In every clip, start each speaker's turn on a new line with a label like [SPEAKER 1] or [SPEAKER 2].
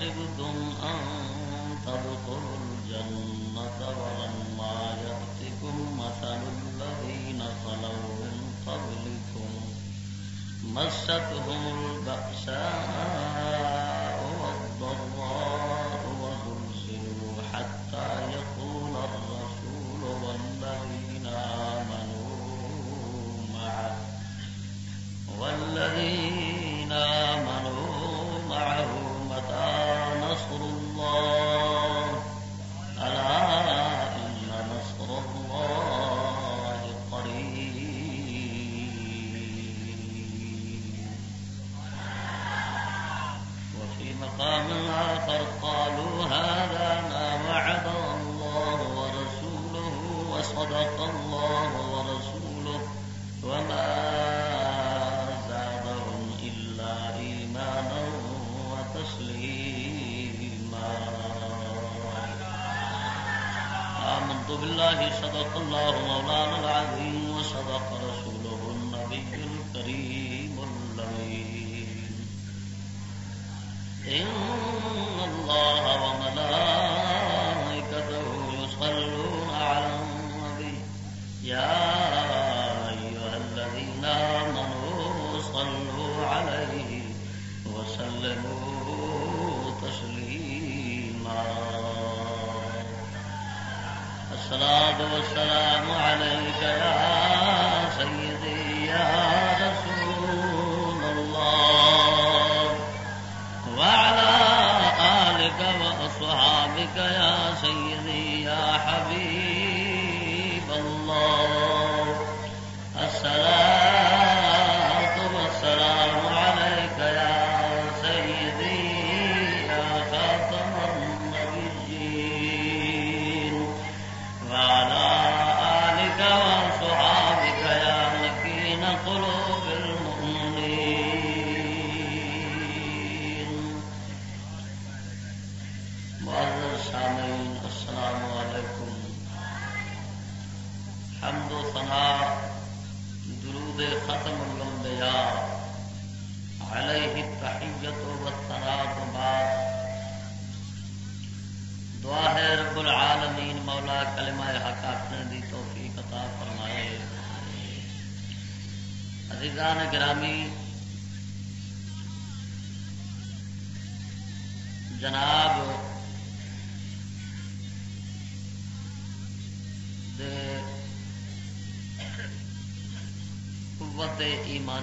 [SPEAKER 1] حسبتم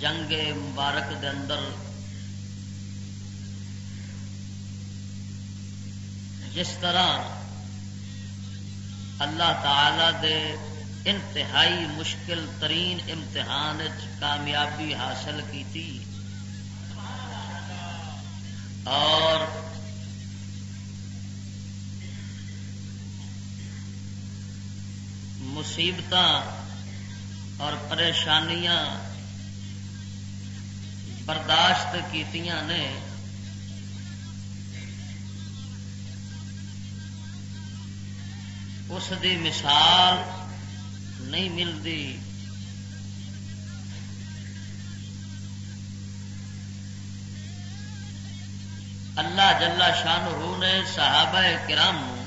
[SPEAKER 1] جنگ مبارک دے اندر جس طرح اللہ تعالی دے انتہائی مشکل ترین امتحان کامیابی حاصل کی تھی مصیبت اور پریشانیاں برداشت کیتیاں نے۔ اس دی مثال نہیں ملتی اللہ جلا شان رو نے صحابہ کرام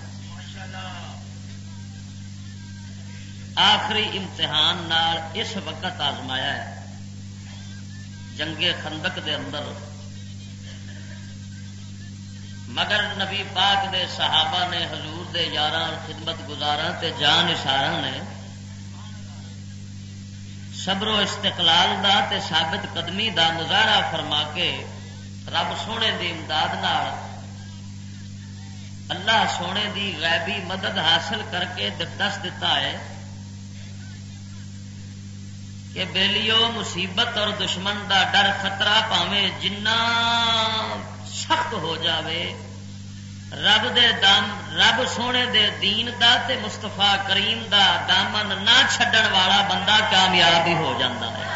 [SPEAKER 1] آخری امتحان نال اس وقت آزمایا ہے۔ جنگے خندق دے اندر۔ مگر نبی پاک دے صحابہ نے، حضور دے یار خدمت گزارا تے جان اشارہ نے صبر و استقلال دا تے ثابت قدمی دا مظاہرہ فرما کے رب سونے دی امداد نال اللہ سونے دی غیبی مدد حاصل کر کے دس دیتا ہے۔ کہ بیلیو مصیبت اور دشمن دا ڈر خطرہ پاوے جنہ سخت ہو جاوے، رب دے دام، رب سونے دے دین دا تے مستفا کریم دا دامن نہ چھڈن والا بندہ کامیاب ہی ہو جاتا ہے۔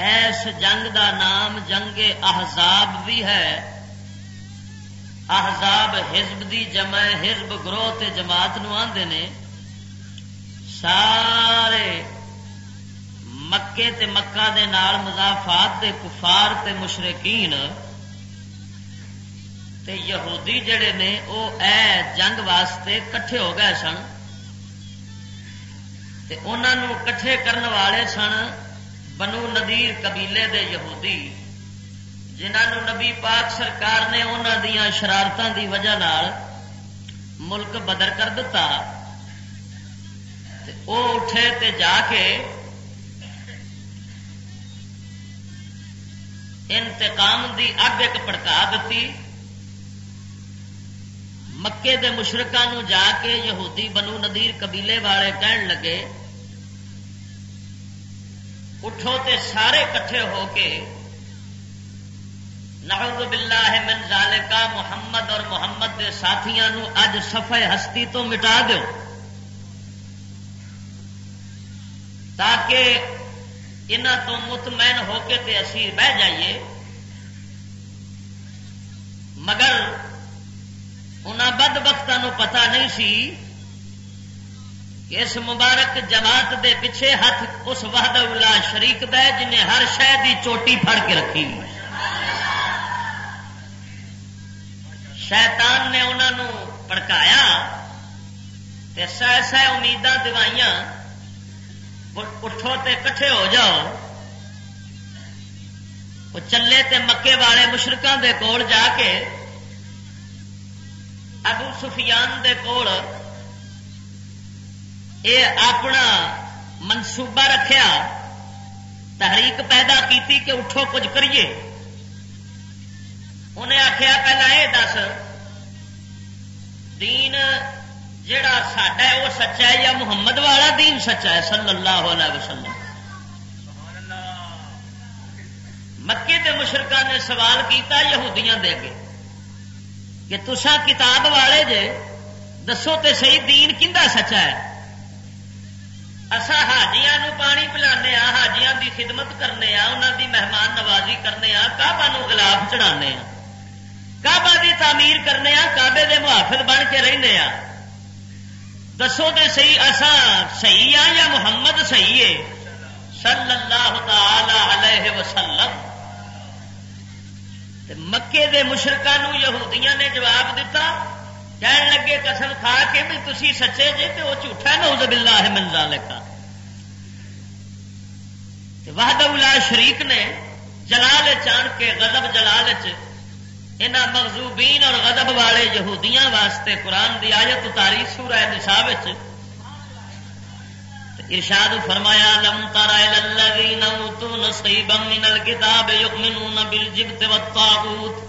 [SPEAKER 1] ایس جنگ دا نام جنگ احزاب بھی ہے۔ احزاب حزب دی جمع، حزب گروہ تے جماعت نو آندے نے۔ سارے مکے تے مکہ دے نال مضافات دے کفار تے مشرقین تے یہودی جڑے نے او اے جنگ واسطے کٹھے ہو گئے سن تے انہوں کٹھے کرنے والے سن بنو ندیر قبیلے دے یہودی جنہوں نبی پاک سرکار نے انہوں دیا شرارتوں دی وجہ نال ملک بدر کر دتا تے او اٹھے تے جا کے انتقام دی اگ ایک پڑکا دیتی۔ مکے دے مشرقوں جا کے یہودی بنو ندیر قبیلے والے کہن لگے، اٹھو تے سارے کٹھے ہو کے نعوذ باللہ من ذالکا محمد اور محمد کے ساتھیاں اج سفے ہستی تو مٹا دو تاکہ انہوں تو مطمئن ہو کے تے اسی بہ جائیے۔ مگر ان بد بختوں پتا نہیں سی کہ اس مبارک جماعت دے پیچھے ہاتھ اس وحد اللہ شریک دے جنہیں ہر شہ کی چوٹی پھڑ کے رکھی۔ شیطان نے انہوں پڑکایا سہ سہ امیداں دوائیاں اٹھو تے کٹھے ہو جاؤ۔ وہ چلے تے مکے والے مشرقوں دے کول جا کے ابو سفیان دے کول اے اپنا منصوبہ رکھیا، تحریک پیدا کیتی کہ اٹھو کچھ کریے۔ انہیں آخیا پہلا یہ دس، دین جڑا ساڈا ہے وہ سچا ہے یا محمد والا دین سچا ہے؟ صلی اللہ علیہ وسلم۔ مکے کے مشرقہ نے سوال کیتا یہودیاں دے کے کہ تسا کتاب والے جے دسو تے صحیح دین کھا سچا ہے؟ اصا حاجیا پانی پلا حاجیا دی خدمت کرنے انہوں دی مہمان نوازی کرنے کعبہ نو گلاب چڑھا کعبہ دی تعمیر کرنے کعبے دے محافظ بن کے رہنے دسو تے صحیح اصا صحیح آ یا محمد صحیح ہے؟ صلی اللہ تعالی علیہ وسلم۔ مکے دے مشرقوں یہودیاں نے جواب دیتا کہن لگے قسم کھا کے بھی تھی سچے جے تو وہ جھوٹا نوز باللہ ہے منزا لکھا وحد اللہ شریک نے جلال چان کے، غضب جلال چ مغزوبین اور غضب والے یہودیاں واسطے قرآن دی آیت اتاری سورہ نصاب ارشاد فرمایا، لم تر الذين اوتوا نصيبا من الكتاب يؤمنون بالجبت والطاغوت۔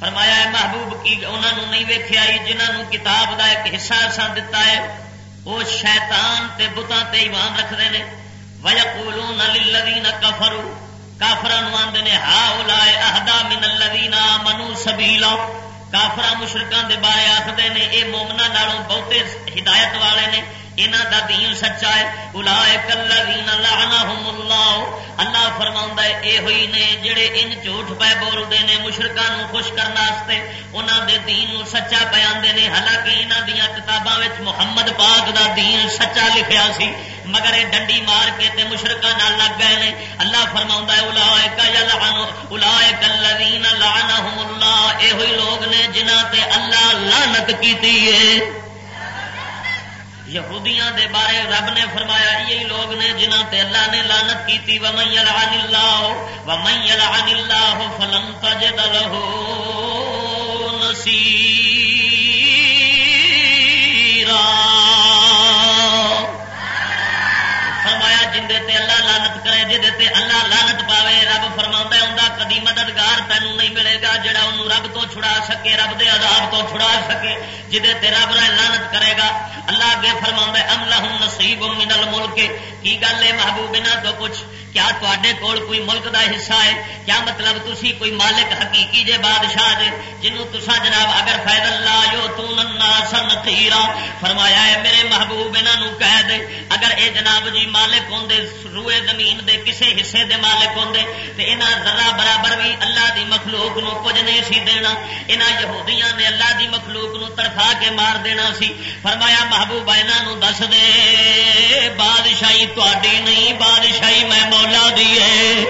[SPEAKER 1] فرمایا ہے محبوب، کی انہوں نے نہیں ویکھیا جنہوں کتاب دا ایک حصہ سا دتا ہے، وہ شیطان تے بتاں تے ایمان رکھدے نے۔ ويقولون للذين كفروا۔ کافران آندے نے ہا اولائے اهدا من الذين امنوا سبيلا کافر مشرکان دے بارے آخر نے، اے مومنا نالوں بہتے ہدایت والے نے یہاں دا دین سچا ہے. الا الذین لعنهم اللہ. اللہ فرما اے ہوئی نے جڑے ان جھوٹ پہ بولتے ہیں مشرقہ خوش کرنے انہوں دے دین نو سچا پہ آتے ہیں حالانکہ یہاں دیا کتاباں محمد پاک دا دین سچا لکھیا سی مگر یہ ڈنڈی مار کے تے مشرقہ نہ لگ گئے نے۔ اللہ فرما الذین لعنهم اللہ۔ اے ہوئی لوگ نے جنہ تے اللہ لعنت کیتی ہے۔ یہودیاں دے بارے رب نے فرمایا یہی لوگ نے جنہ تے اللہ نے لانت کی تھی ومن یلعن اللہ، ومن یلعن اللہ فلن تجد له جندے تے اللہ لانت کرے جہے اللہ لانت پاوے، رب فرما ہوں کدی مددگار تینوں نہیں ملے گا جڑا انہوں رب تو چھڑا سکے، رب دے عذاب تو چھڑا سکے جہے تے رب رائے لانت کرے گا۔ اللہ اگے فرما ام لہم نصیب من الملک کی گل ہے محبوب نہ تو کچھ؟ کیا تے کول کوئی ملک دا حصہ ہے؟ کیا مطلب تسی کوئی مالک حقیقی جے بادشاہ جے، جنوں تسا جناب اگر فائد اللہ یو تو الناس نقیرا فرمایا ہے، میرے محبوب انہاں کہہ دے، اگر اے جناب جی مالک ہوندے روئے زمین دے کسے حصے دے مالک ہوندے تے انہاں ذرہ برابر بھی اللہ دی مخلوق نو کچھ نہیں سی دینا۔ انہاں یہودیاں نے اللہ دی مخلوق نو تڑفا کے مار دینا سی۔ فرمایا، محبوب انہاں نو دس دے، بادشاہی تہاڈی نہیں، بادشاہی میں مولا دی ہے۔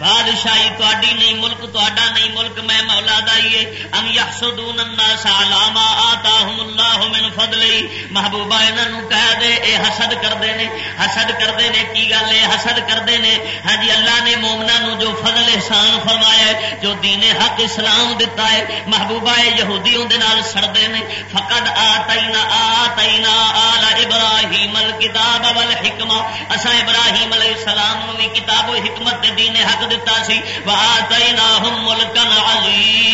[SPEAKER 1] بادشاہی تاری نہیں، ملک تا نہیں، ملک میں مولا دائیے ام یحسدون الناس علاما آتاہم اللہ من فضلی محبوبہ انہوں کہہ دے، اے حسد کردے نے۔ حسد کردے نے، کی گل ہے؟ حسد کردے نے۔ ہاں جی اللہ نے مومنا نو جو فضل احسان فرمایا ہے، جو دین حق اسلام دتا ہے، محبوبہ یہودی اون دے نال سڑدے نے۔ فقد آتینا آتینا آل ابراہیم الکتاب والحکمہ۔ اسا ابراہیم علیہ السلام نو بھی کتاب و حکمت دین حق دتا سی، وآتیناہم ملکن عظیما۔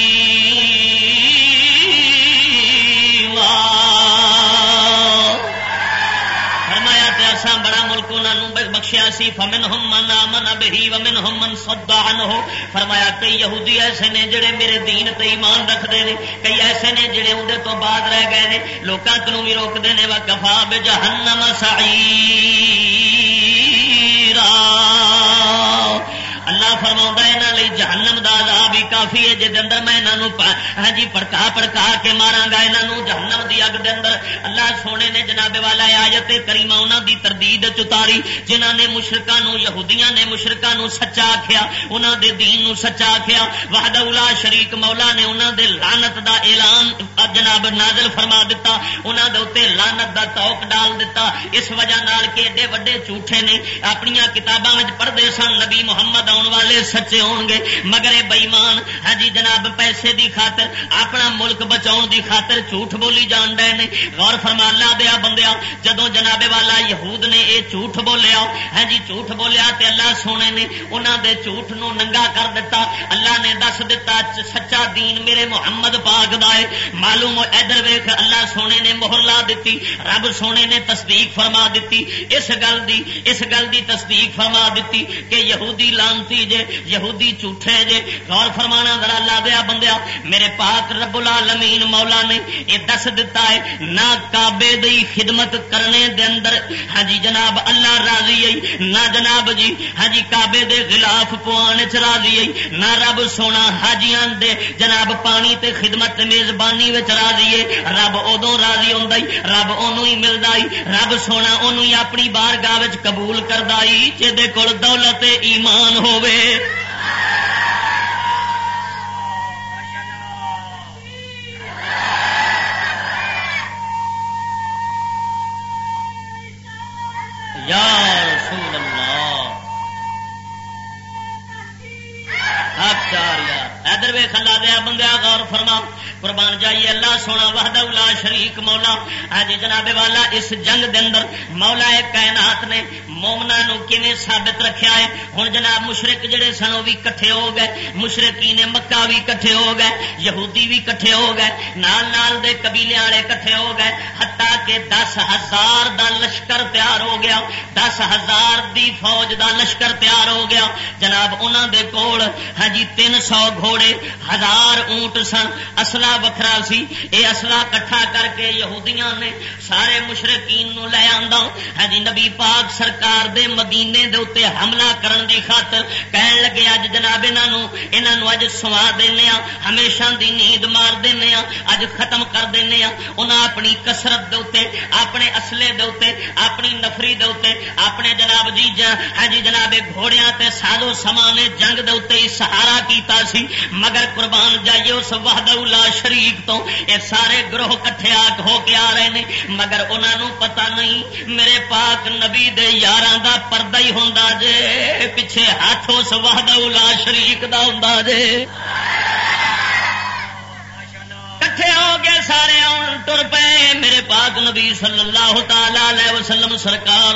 [SPEAKER 1] فرمایا تے اساں بڑا ملک انہاں بخشیا سی فمن ہم من آمن بہی ومن ہم من صد عنہ۔ فرمایا کئی یہودی ایسے نے جڑے میرے دین تے ایمان رکھدے نے، کئی ایسے نے جڑے اودے تو بعد رہ گئے نے۔ لوکاں کنوں بھی روکدے نے، وکفا بجہنم سعیرا۔ اللہ فرما یہاں جہنم دا عذاب بھی کافی ہے۔ جہد اندر میں یہاں ہاں جی پڑکا پڑکا کے مارا گا یہاں جہنم دی اگ دے اندر۔ اللہ سونے نے جناب والا آیت کریمہ انہوں دی تردید چتاری جنہ نے مشرقہ نو یہودیاں نے مشرقہ نو سچا آخیا انہوں دے دین نو سچا آخیا وحد اولا شریک مولا نے انہوں دے لانت دا اعلان جناب نازل فرما دیتا انہوں دے اتنے لانت دا توک ڈال دیتا اس وجہ نال کے ایڈے وڈے جھوٹے نے اپنی کتاباں پڑھتے سن، نبی محمد آن والے سچے ہون گے۔ مگر بئیمان ہاں جی جناب، پیسے دی خاطر، اپنا ملک بچاؤ دی خاطر جھوٹ بولی جان ڈے نے۔ غور فرما لا دیا بندیا جدو جناب والا یہود نے یہ جھوٹ بولیا ہاں جی جھوٹ بولیا تے اللہ سونے نے انہوں دے جھوٹ نو ننگا کر دیتا اللہ نے دس دیتا سچا دین میرے محمد پاک دا ہے۔ معلوم ادھر ویخ اللہ سونے نے مہر لا دیتی رب سونے نے تصدیق فرما دیتی اس گل دی، اس گل دی تصدیق فرما دیتی کہ یہودی لان لانتی جے، یہودی جھوٹے جے۔ غور فرمانا ذرا لا دیا بندیا، میرے پاک رب العالمین مولا نے یہ دس دتا ہے، نہ کعبے دی خدمت کرنے دے اندر۔ ہاں جی جناب، اللہ راضی ہے۔ نہ جناب جی ہاں جی کعبے دے خلاف پوانے چ راضی ہے۔ نہ رب سونا حاجیاں دے۔ جناب، پانی تے خدمت میزبانی وچ راضی ہے۔ رب ادو راضی ہوں رب اونوں ہی ملدا رب سونا اونوں ہی اپنی بارگاہ وچ قبول کردا جے کول دولت، ایمان ہو۔ یا ادھر وے کھلا دیا بندیا غور فرما۔ قربان جائیے، اللہ سونا وحدہ الا شریک مولا۔ اج جناب والا، اس جنگ دے اندر مولا کائنات نے مومنا نو کیویں ثابت رکھیا ہے؟ ہن جناب مشرک جڑے سن وہ بھی کٹھے ہو گئے۔ مشرقین مکہ بھی کٹھے ہو گئے، یہودی بھی کٹھے ہو گئے، نال نال دے قبیلے والے کٹھے ہو گئے۔ ہتا کہ دس ہزار دا لشکر تیار ہو گیا، دس ہزار دی فوج دا لشکر تیار ہو گیا۔ جناب انہوں دے کول ہاں جی تین سو گھوڑے، ہزار اونٹ سن۔ اصلا وکھرا سی۔ یہ اصلا کٹھا کر کے یہودیاں نے سارے مشرقین نو لے آندا۔ ہاں جی نبی پاک سرکار دے مدینے دے اتنے حملہ کرن دی خاطر کہن لگے، اج جناب انہوں اج سوا دینا ہمیشہ دی نیند مار دینا اج ختم کر دینا انہاں اپنی کسرت دے اپنے اصلے دے اپنی نفری دے اپنے جناب جی ہاں جی جناب گھوڑیاں تے سازو سامان جنگ دے ہی سہارا کیتا سی۔ مگر قربان جائیے، اس وحد لا شریف تو یہ سارے گروہ کٹھے آگ ہو کے آ رہے ہیں مگر انہوں پتا نہیں، میرے پاک نبی دے یاراں دا پردہ ہی ہوں جے، پیچھے ہاتھ اس وحدہ لا شریف دا ہوں جے۔ کٹھے ہو کے سارے آن ٹر پے۔ میرے پاک نبی صلی اللہ تعالی وسلم سرکار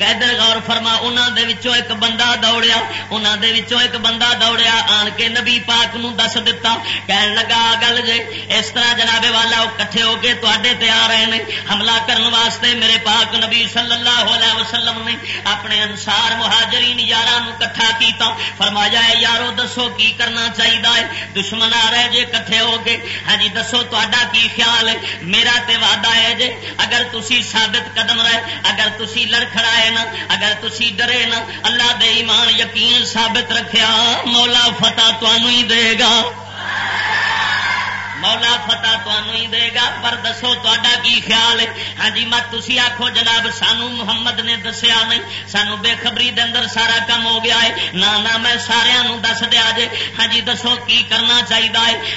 [SPEAKER 1] گیدر غور فرما انہوں دے وچوں ایک بندہ دوڑیا انہوں دے وچوں ایک بندہ دوڑیا۔ آن کے نبی پاک نو دس دتا۔ کہن لگا گل جے، اس طرح جناب والا وہ کٹھے ہو کے تے تے آ رہے ہیں حملہ کرنے واسطے میرے پاک نبی صلی اللہ علیہ وسلم نے اپنے انسار مہاجرین یار کٹھا کیتا۔ فرمایا ہے یارو، دسو کی کرنا چاہیے دشمن آ رہے جے، کٹھے ہو کے۔ ہاں جی دسو تا کی خیال ہے میرا تے وعدہ ہے جے اگر تسی ثابت قدم رہے اگر تسی لڑکھڑائے نا اگر تسی ڈرے نا اللہ دے ایمان یقین ثابت رکھیا مولا فتح تنوع ہی دے گا مولا فتح تمہوں ہی دے گا، پر دسو تا کی خیال ہے؟ ہاں جی مت تھی آخو جناب، سانو محمد نے دسیا نہیں، سانو بے خبری دے اندر سارا کام ہو گیا ہے۔ نہ میں سارا دس دیا جے۔ ہاں جی دسو کی کرنا چاہیے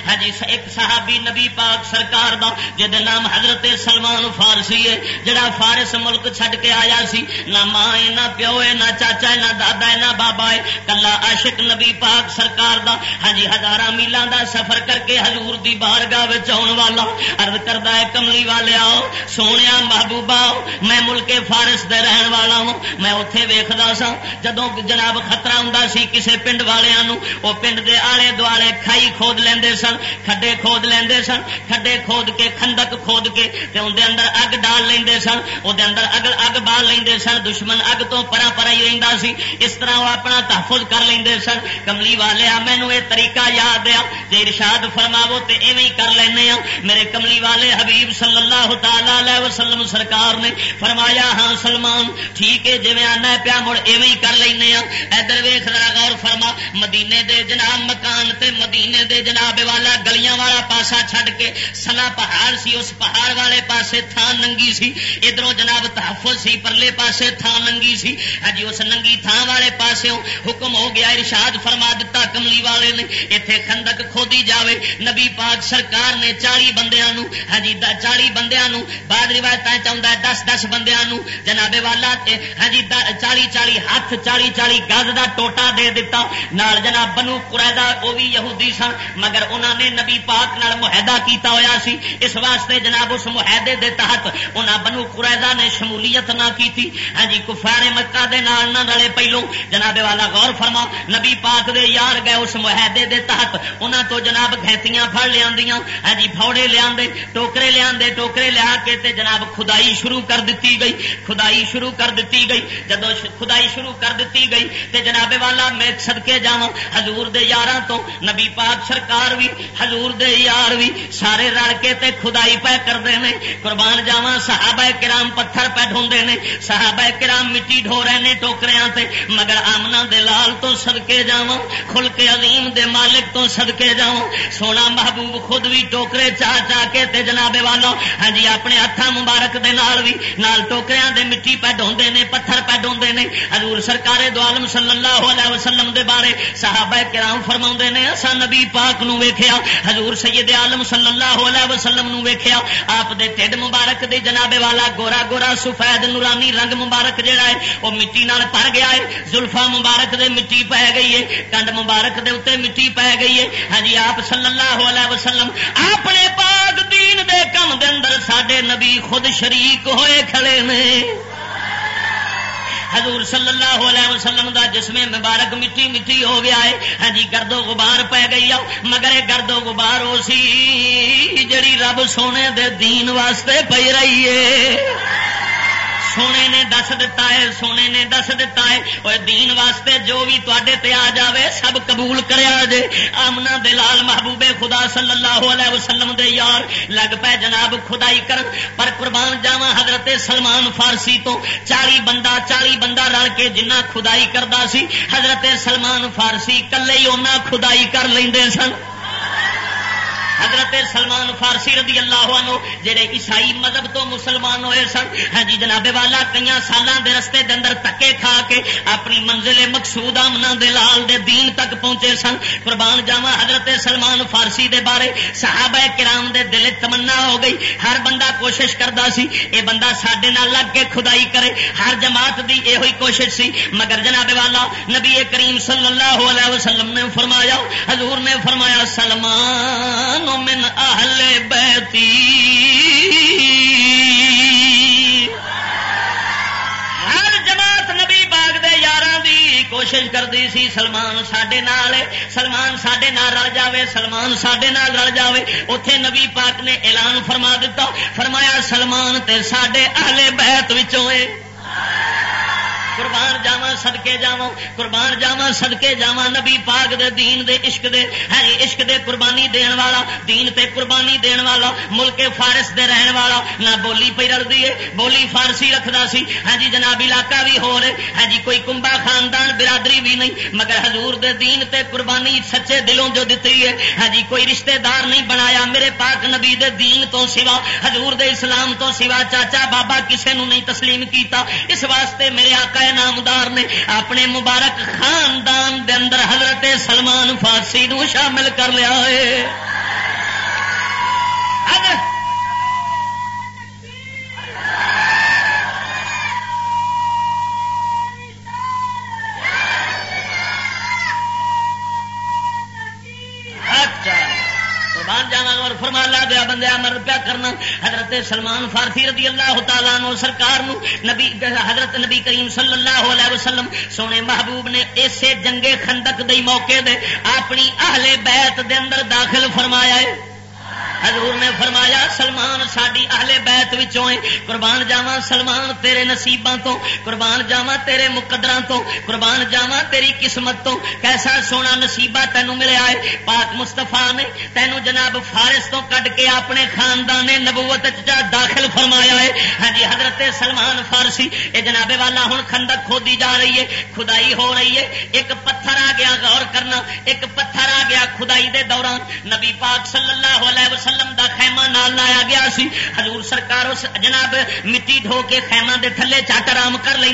[SPEAKER 1] ہاں جی ایک صحابی نبی پاک سرکار دا جہد نام حضرت سلمان فارسی ہے، جڑا فارس ملک چھڈ کے آیا سی۔ نہ ماں ہے، نہ پیو ہے، نہ چاچا ہے، نہ دادا ہے، نہ بابا ہے۔ کلا عاشق نبی پاک سرکار دا۔ ہاں جی ہزار میلان دا سفر کر کے حضور دی بات بارگاہ آن والا۔ ارد کرتا ہے کملی والے آؤ سونے محبوبہ میں ملک فارس دے رہن والا ہوں۔ میں اتے ویختا سا جدو جناب خطرہ ہوں سی کسے پنڈ والوں وہ پنڈ دے آلے دوالے کھائی کھود لیندے سن، کھڈے کھود لیندے سن، کھڈے کھود کے، کھندک کھود کے، تے اندر اندر اگ ڈال لیندے سن وہ اندر اگ اگ بال لیندے سن، دشمن اگ تو پرا پرا ہی رہندا سی۔ اس طرح وہ اپنا تحفظ کر لیندے سن۔ کملی والے مینو یہ طریقہ یاد دیا جی ارشاد فرماو تے ایویں ہی کر لینا ہاں۔ میرے کملی والے حبیب صلی اللہ تعالی وسلم سرکار نے فرمایا ہاں سلمان، ٹھیک ہے جی آنا پیا، مڑ ایویں کر لینا ہاں۔ ادھر ویخ غور فرما، مدینے دے جناب مکان تے مدینے دے جناب والا گلیاں والا پاسا چھڈ کے سلا پہاڑ سی، اس پہاڑ والے پاسے تھان ننگی سی۔ ادھر جناب تحفظ سی، پرلے پاسے تھان ننگی سی۔ ہی اس ننگی تھان والے پاسے حکم ہو گیا، ارشاد فرما دتا کملی والے نے اتنے خندق کھودی جاوے، نبی پاک سرکار نے چالی بندیا ہاں جی چالی بندیا بعد روایت چاہتا ہے، دس دس بندیا جناب والا ہاں جی چالی چالی ہاتھ، چالی چالی گز کا ٹوٹا دے دیتا نال جناب بنو قریدا وہ بھی یہودی سن، مگر انہوں نے نبی پاک نال معاہدہ کیتا ہویا سی۔ اس واسطے جناب اس معاہدے دے تحت انہوں بنو قریدا نے شمولیت نہ کی ہاں جی کفار مکہ دے نال نہ رلے پہلو، جناب والا غور فرما، نبی پاک دے یار گئے اس معاہدے دے تحت انہوں تو جناب گھینتیاں پڑ لیا ہاں جی فوڑے لیا ٹوکرے لیا ٹوکرے لیا کے تے جناب خدائی شروع کر دیتی گئی خدائی شروع کر دیتی گئی جب خدائی شروع کر دیتی گئی، تے جناب والا میں سدکے جا ہزور دے یار تو، نبی پاک سرکار بھی ہزور دے یار بھی سارے رل کے تے خدائی پہ کرتے ہیں قربان جاوا صحابہ کرام پتھر پہ ڈھونڈے نے، صحابہ کرام مٹی ڈھو رہے ہیں ٹوکریاں تے، مگر آمنا دے لال تو سدکے جا کھل کے عظیم دے مالک تو سدکے جا سونا محبوب خود بھی ٹوکرے چاہ چاہ کے تے جناب والا ہاں جی اپنے ہاتھ مبارک دے نال بھی، نال ٹوکریاں دے مٹی پہ ڈھونڈے نے، پتھر پہ ڈھونڈے نے۔ حضور سرکار دو عالم صلی اللہ علیہ وسلم دے بارے صحابہ کرام فرما نے اسا نبی پاک نو ویکھیا، حضور سید عالم صلی اللہ علیہ وسلم نو ویکھیا۔ آپ دے ٹھڈ مبارک دے جناب والا گورا گورا سفید نورانی رنگ مبارک جڑا ہے، وہ مٹی نال بھر گیا ہے۔ زلفا مبارک دے مٹی پہ گئی ہے، کنڈ مبارک دے اتنے مٹی پہ گئی ہے۔ ہاں جی آپ صلی اللہ علیہ وسلم وسلم، اپنے پاک دین دے کم دے اندر سڈے نبی خود شریک ہوئے کھڑے نے۔ حضور صلی اللہ علیہ وسلم دا جسم مبارک مٹی مٹی ہو گیا ہے۔ ہاں جی گردو غبار پی گئی آ مگر گردو غبار ہو سی جڑی رب سونے دے دین واسطے پی رہی ہے۔ سونے نے دس دتا ہے، سونے نے دس دتا ہے۔ اور دین واسطے جو بھی تے آ جاوے، سب قبول کریا جے۔ آمنا دلال محبوب خدا صلی اللہ علیہ وسلم دے یار۔ لگ پے جناب خدائی کر پر قربان جاوا حضرت سلمان فارسی تو چالی بندہ چالی بندہ رل کے جنہ خدائی کرتا سی، حضرت سلمان فارسی کلے ہی خدائی کر لیں سن۔ حضرت سلمان فارسی رضی اللہ عنہ جڑے عیسائی مذہب تو مسلمان ہوئے سن ہاں جی جناب والا، کئی سالوں کے رستے دے اندر تکے کھا کے اپنی منزل مقصود آمنا دے لال دے دین تک پہنچے سن۔ قربان جاوا حضرت سلمان فارسی دے بارے صحابہ کرام دے دل تمنا ہو گئی۔ ہر بندہ کوشش کرتا سی، اے بندہ سڈے لگ کے خدائی کرے۔ ہر جماعت دی یہ ہوئی کوشش سی۔ مگر جناب والا، نبی کریم صلی اللہ علیہ وسلم نے فرمایا، حضور نے فرمایا، سلمان من اہل بیتی۔ ہر جماعت نبی باغ دے یار دی کوشش کرتی سی، سلمان سڈے نال سلمان سڈے نال رل جاوے، سلمان سڈے نال رل جاوے۔ اتے نبی پاک نے اعلان فرما دیتا فرمایا، سلمان تے سڈے اہل بیت وچوں قربان جاوا سدکے جاوا قربان جاوا سدکے جاوا نبی پاک دے، دین دے عشق دے، ہے عشق دے قربانی دین والا، دین تے قربانی دین والا، ملک فارس دے رہن والا، نہ بولی پہ رلتی ہے بولی فارسی رکھدا سی ہاں جی جناب علاقہ بھی ہو رہے ہاں جی کوئی کمبا خاندان برادری بھی نہیں، مگر حضور دے دین تے قربانی سچے دلوں جو دیتی ہے ہاں جی کوئی رشتہ دار نہیں بنایا، میرے پاک نبی دے دین تو سوا، حضور دے اسلام تو سوا، چاچا بابا کسے نو نہیں تسلیم کیتا، اس واسطے میرے آقا نامدار نے اپنے مبارک خاندان دے اندر حضرت سلمان فارسی نو شامل کر لیا ہے۔ ہویا بندے امر پیا کرنا۔ حضرت سلمان فارسی رضی اللہ تعالیٰ نو سرکار نو نبی حضرت نبی کریم صلی اللہ علیہ وسلم سونے محبوب نے اسے جنگے خندق دے موقع دے اپنی اہل بیت دے اندر داخل فرمایا ہے۔ حضور نے فرمایا، سلمان ساری اہل بیت وچوں قربان جاوا سلمان تیرے نصیباں تو، قربان جاوا تیرے مقدر تو، قربان جاوا تیری قسمت تو، کیسا سونا نصیبہ تینوں ملیا ہے پاک مستفا نے تینوں جناب فارس تو کٹ کے اپنے خاندان نبوت چا داخل فرمایا ہے ہاں جی حضرت سلمان فارسی یہ جناب والا ہوں خندق کھودی جا رہی ہے خدائی ہو رہی ہے ایک پتھر آ گیا، غور کرنا، ایک پتھر آ گیا خدائی دے دوران۔ نبی پاک صلی اللہ علیہ وسلم وسلم دا خیمہ نال لایا گیا سی۔ حضور سرکار اس جناب مٹی دھو کے خیمہ دے تھلے چٹ آرام کر لیں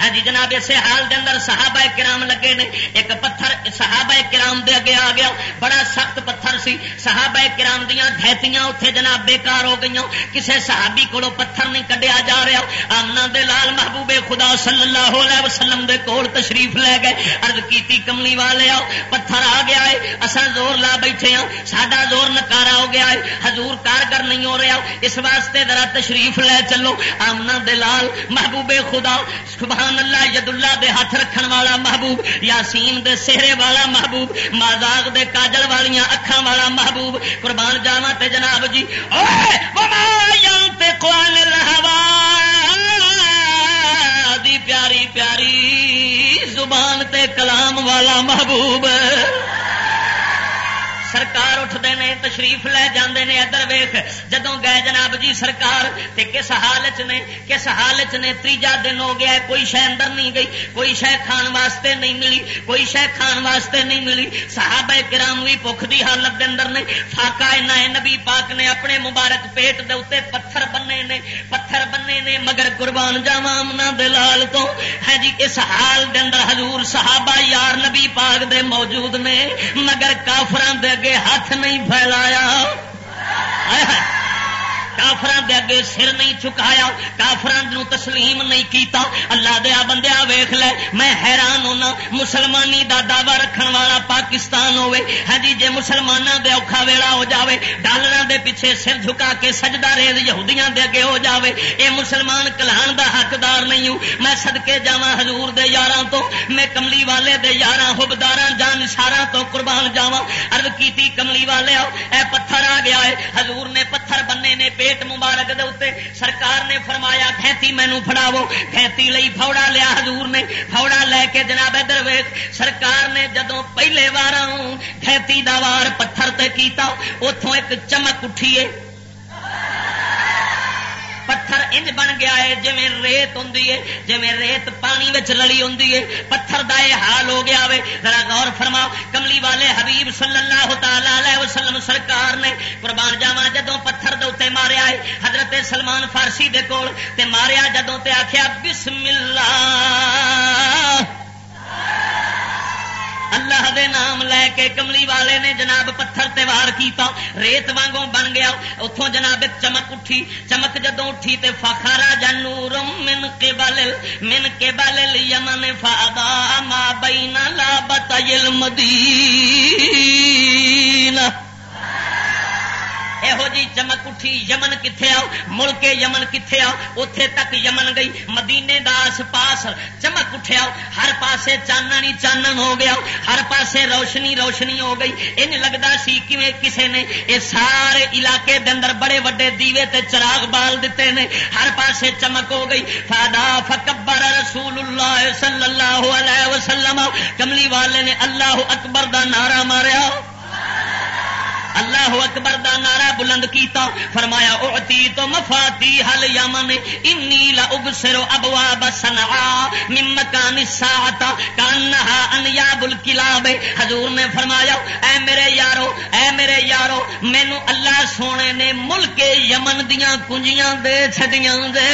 [SPEAKER 1] ہاں جی جناب اسے حال دے اندر صحابہ کرام لگے نے۔ ایک پتھر صحابہ کرام دے اگے آ گیا۔ بڑا سخت پتھر سی۔ صحابہ کرام دیا دہتیاں اتنے جناب بےکار ہو گئی کسے صحابی کو پتھر نہیں کڈیا جا رہا۔ آمنا دے لال محبوب خدا صلی اللہ علیہ وسلم دے کول تشریف لے گئے۔ ارد کی کملی والے آؤ، پتھر آ گیا ہے۔ اصل زور لا بیٹھے ہاں۔ ساڈا زور نکارا ہو گیا۔ ہے حضور کارگر نہیں ہو رہا اس واسطے ذرا تشریف لے چلو۔ آمنا دلال محبوب خدا سبحان اللہ ید اللہ دے ہاتھ رکھن والا محبوب، یاسین دے سہرے والا محبوب، مازاغ دے کاجل والیاں اکھاں والا محبوب۔ قربان جاوا تے جناب جی۔ دی پیاری پیاری زبان تے کلام والا محبوب۔ سرکار اٹھتے ہیں، تشریف لے جاندے نے ادھر ویخ جدو گئے جناب جی سرکار، تے کس حالت نے؟ کس حالت نے؟ تیجا دن ہو گیا ہے، کوئی شہ اندر نہیں گئی، کوئی شہ کھان واسطے نہیں ملی، کوئی شہ کھان واسطے نہیں ملی۔ صحابہ کرام بھی بخ کی حالت دے اندر نے فاقا اینا ہے۔ نبی پاک نے اپنے مبارک پیٹ دے اتنے پتھر بننے نے، پتھر بننے نے، مگر قربان جاوا امنا دلال تو۔ ہے جی اس حال دے اندر حضور صحابہ یار نبی پاک دے موجود نے، مگر کافران دے اگے ہاتھ نہیں پھیلایا۔ کافران دے اگے سر نہیں چکایا کافران نو تسلیم نہیں کیتا۔ اللہ دیا بندیا ویخ لے، میں حیران ہونا، مسلمانی دا دعوی رکھن والا پاکستان ہوئے ہاں جی جے مسلمانوں دے اوکھا ویلا ہو جاوے ڈالر دے پیچھے سر جھکا کے سجدہ ریز یہودیاں دے اگے ہو جاوے۔ اے مسلمان کلان دا حقدار نہیں ہوں۔ میں صدقے جاواں حضور دے یاراں تو، میں کملی والے دے یاراں حبداراں جان سارا تو قربان جاواں۔ عرض کیتی کملی والے اے پتھر آ گیا ہے۔ حضور نے پتھر بننے نے پی پیٹ مبارک دے اتنے سرکار نے فرمایا گھینتی مینو فڑاو گھینتی لئی فوڑا لیا حضور نے۔ فوڑا لے کے جناب ادھر ویخ سرکار نے جدو پہلے وار گھینتی دا وار پتھر تے کیتا اتوں ایک چمک اٹھیے پتھر انج بن گیا ہے جی ریت ہوں جی ریت پانی لڑی ہوں پتھر دا یہ حال ہو گیا وے۔ ذرا غور فرما کملی والے حبیب صلی اللہ تعالی وسلم سرکار نے قربان جاوا جدو پتھر دے ماریا ہے، حضرت سلمان فارسی دے کول، تے ماریا جدو تے آخیا بسم اللہ۔ اللہ دے نام لے کے کملی والے نے جناب پتھر تے وار کیتا، ریت وانگوں بن گیا اتوں جناب چمک اٹھی، چمک جدو اٹھی تے فخرا جنور من قبل من قبل بل یمن فادا ما بین لا بتل مدینہ یہو جی چمک اٹھی یمن کتنے آؤ مڑ کے یمن کتنے آؤ اتے تک یمن گئی مدینے داس پاس چمک اٹھیا ہر پاسے چانن ہی چانن ہو گیا ہر پاسے روشنی روشنی ہو گئی ان لگتا سی کیویں کسے نے یہ سارے علاقے دے اندر بڑے وڈے دیوے تے چراغ بال دیتے نے ہر پاسے چمک ہو گئی فادا فکبر رسول اللہ صلی اللہ علیہ وسلم کملی والے نے اللہ اکبر دا نعرہ ماریا اللہ اکبر دا نعرہ بلند کیتا، فرمایا اعتی تو مفاتی حل یمن، انی لا ابصر ابواب صنعاء من مکان الساعه کانها انیاب الکلاب۔ حضور نے فرمایا، اے میرے یارو، اے میرے یارو، مینو اللہ سونے نے ملک یمن دیاں کنجیاں دے چھڈیاں دے۔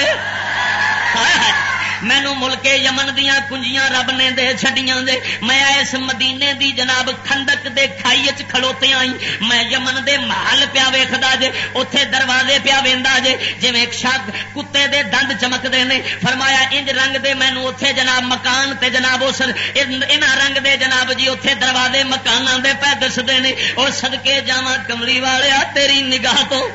[SPEAKER 1] ہائے ہائے۔ مینو ملک یمن دیا کنجیاں رب نے دے چڈیاں دے۔ میں اس مدینے دی جناب خندق دے کھائی کھلوتے آئی میں یمن دے محل پیا ویختا جے اتے دروازے پیا وہدا جے۔ جی ایک شک کتے دے دند چمکتے ہیں فرمایا، انج رنگ دے مینو اتے جناب مکان تے جناب اس ان رنگ دے جناب جی اتے دروازے مکان دے پہ دستے ہیں اور سدکے جا کملی والے تیری نگاہ تو۔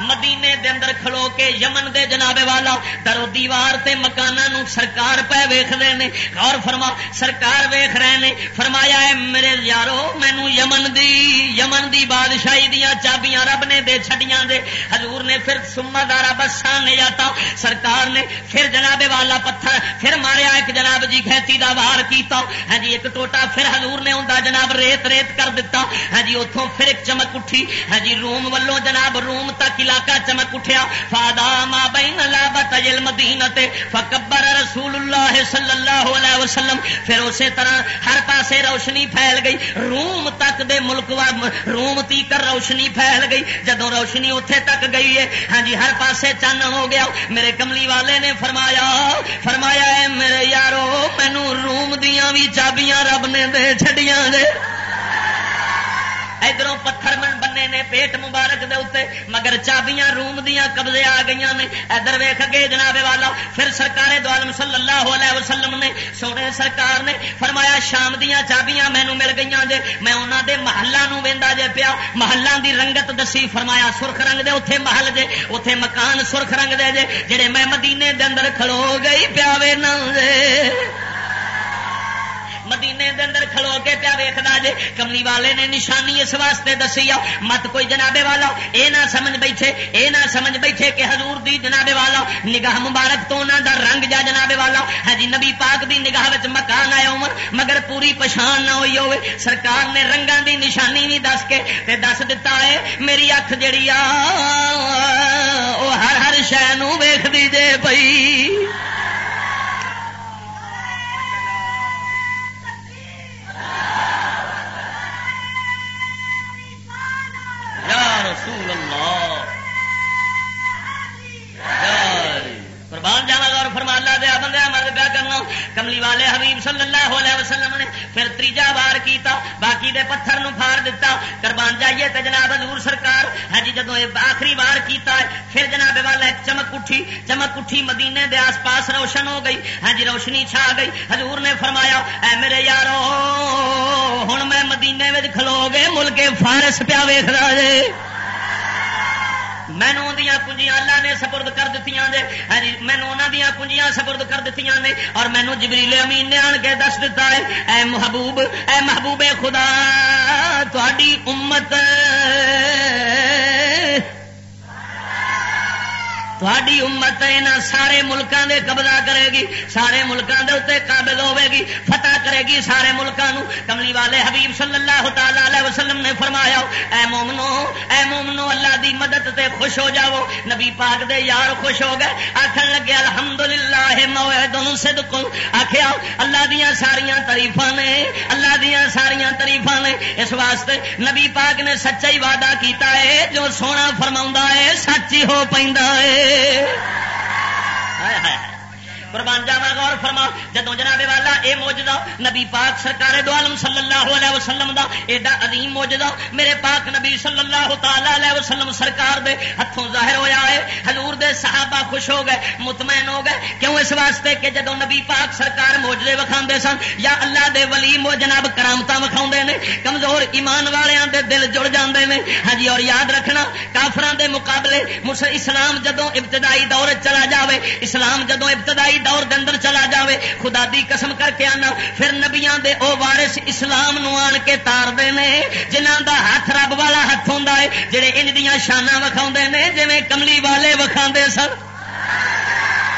[SPEAKER 1] مدینے دے اندر کھلو کے یمن دے جناب والا درو دیوار تے مکانا نو سرکار پہ ویخ دے نے۔ غور فرما، سرکار ویخ رہے نے، فرمایا ہے میرے یارو مینو یمن دی یمن دی بادشاہی دیا چابیاں رب نے دے چھڑیاں دے۔ حضور نے پھر سما دارا بسا نے جاتا سرکار نے پھر جناب والا پتھر پھر ماریا، ایک جناب جی کھیتی دا وار کیتا۔ ہاں جی ایک ٹوٹا پھر حضور نے ہوں جناب ریت ریت کر دیتا ہاں جی اتوں پھر ایک چمک اٹھی۔ ہاں جی روم ولوں جناب، روم تک علاقہ چمک اٹھیا فادا ما بین لابت المدینہ تے، فکبر رسول اللہ صلی اللہ علیہ وسلم۔ پھر اسی طرح ہر پاسے روشنی پھیل گئی۔ روم تک دے ملک و روم تی کر روشنی پھیل گئی۔ جدو روشنی اتے تک گئی ہے ہاں جی ہر پاسے چانن ہو گیا۔ میرے کملی والے نے فرمایا فرمایا ہے میرے یارو، مینو روم دیا بھی چابیاں رب نے دے چڈیاں دے۔ ادھر پتھر من بنے نے پیٹ مبارک دے اتنے مگر چابیاں روم دیا قبضے آ گئی نے۔ ادھر ویخ گے جناب والا، پھر سرکار دعالم صلی اللہ علیہ وسلم نے، سونے سرکار نے فرمایا، شام دیا چابیاں مینو مل گئی جے، میں انہوں دے محلہ نو وہدا جے پیا، محلہ دی رنگت دسی، فرمایا، سرخ رنگ دے اتے محل جے اتے مکان سرخ رنگ دے جے، جڑے میں مدینے دے اندر کھلو گئی پیا وے نہ مدینے دے اندر کھلو کے پیا ویخنا جے، کملی والے نے نشانی اس واسطے دسی آ، مت کوئی جنابے والا، اے نہ سمجھ بیٹھے، اے نہ سمجھ بیٹھے کہ حضور دی جنابے والا، نگاہ مبارک تو انہوں دا رنگ جا جنابے والا ہاں جی نبی پاک دی نگاہ وچ مکان آیا عمر، مگر پوری پچھان نہ ہوئی ہوئے، سرکار نے رنگاں دی نشانی بھی دس کے تے دس دتا ہے، میری اکھ جڑی آ ہر ہر شہ ویخ دی جے پئی رسول اللہ قربان جانا اور فرما اللہ دیا بندے، مرد پیا کرنا۔ کملی والے حبیب صلی اللہ علیہ وسلم نے پھر تیجا بار کیتا، باقی دے پتھر نو پھاڑ دیتا قربان جائیے تے جناب حضور سرکار۔ ہاں جی جدو آخری بار کیتا ہے، پھر جناب والا ایک چمک اٹھی۔ چمک اٹھی، مدینے دے آس پاس روشن ہو گئی۔ ہاں جی روشنی چھا گئی۔ حضور نے فرمایا، اے میرے یارو ہوں میں مدینے میں کھلو گے، ملک فارس پیا ویخ رہا مینو دیا کنجیاں اللہ نے سپرد کر دیتی مینو انہوں دیا کنجیاں سپرد کر دیتی نے، اور مینو جبریل امین نے آن کے دس دتا ہے، اے محبوب اے محبوب خدا تاری امت تھوڑی امت یہاں سارے ملکوں کے قبضہ کرے گی، سارے ملکوں کے اتنے قابل ہوے گی، فتح کرے گی سارے ملکوں کملی والے حبیب صلی اللہ تعالی علیہ وسلم نے فرمایا، اے مومنو اے مومنو، اللہ دی مدد تے خوش ہو جاؤ۔ نبی پاک دے یار خوش ہو گئے۔ آخر لگے الحمد للہ موعد صدق آخیا اللہ دیا ساریا تریف نے، اللہ دیا ساریا تریف نے۔ اس واسطے نبی پاک نے سچا ہی وعدہ کیتا ہے، جو سونا فرما ہے سچ ہی ہو پہ قربان جاوا غور فرما جدو جناب والا اے موجودہ نبی پاک سرکار دو عالم صلی اللہ علیہ وسلم دا ایڈا عظیم موجودہ میرے پاک نبی صلی اللہ تعالی علیہ وسلم سرکار دے ہتھوں ظاہر ہویا ہے۔ حضور دے صحابہ خوش ہو گئے، مطمئن ہو گئے۔ کیوں اس واسطے کہ جدو نبی پاک سرکار موجودے وکھاندے سن یا اللہ دے ولی مو جناب کرامتا وکھاوندے نے، کمزور ایمان والیاں دے دل جڑ جاندے نے۔ ہاں جی اور یاد رکھنا، کافراں دے مقابلے اسلام جدو ابتدائی دور چلا جاوے، اسلام جدو ابتدائی دور دے اندر چلا جاوے، خدا دی قسم کر کے آنا۔ پھر نبیاں دے او وارث اسلام نو آن کے تار دے نے، جنہاں دا ہاتھ رب والا ہاتھ ہوندا ہے، جڑے انج دیاں شاناں وکھاوندے نے، جویں کملی والے وکھاندے سن۔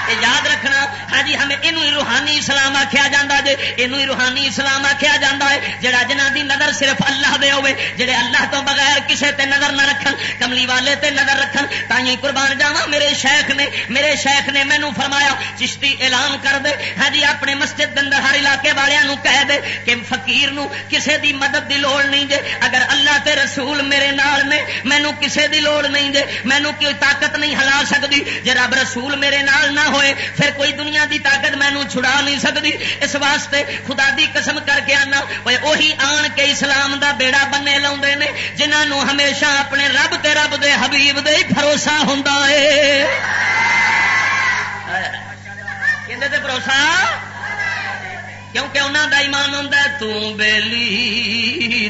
[SPEAKER 1] یاد رکھنا ہاں جی ہمیں یہ روحانی اسلام آخیا جا جی یہ روحانی اسلام آخیا جا ہے جہاں جنہ دی نظر صرف اللہ دے ہوے جڑے اللہ تو بغیر کسے تے نظر نہ رکھن، کملی والے تے نظر رکھن تھی قربان جاوا میرے شیخ نے، میرے شیخ نے مینو فرمایا، چشتی اعلان کر دے ہاں جی اپنے مسجد اندر ہر علاقے والوں کہہ دے کہ فقیر نو کسے دی مدد دی لوڑ نہیں جے، اگر اللہ تے رسول میرے نال نے مینو کسے دی لوڑ نہیں جے مینو کوئی طاقت نہیں ہلا سکتی جے رب رسول میرے نال نہ ہوئے، پھر کوئی دنیا دی طاقت مینو چھڑا نہیں سکتی۔ اس واسطے خدا دی قسم کر کے آنا۔ وہی آن کے اسلام دا بیڑا بنے لاؤ نے، جنہوں ہمیشہ اپنے رب تے رب دے حبیب دے بھروسہ ہوں بھروسہ؟ کیونکہ انہوں کا ایمان ہوں تیلی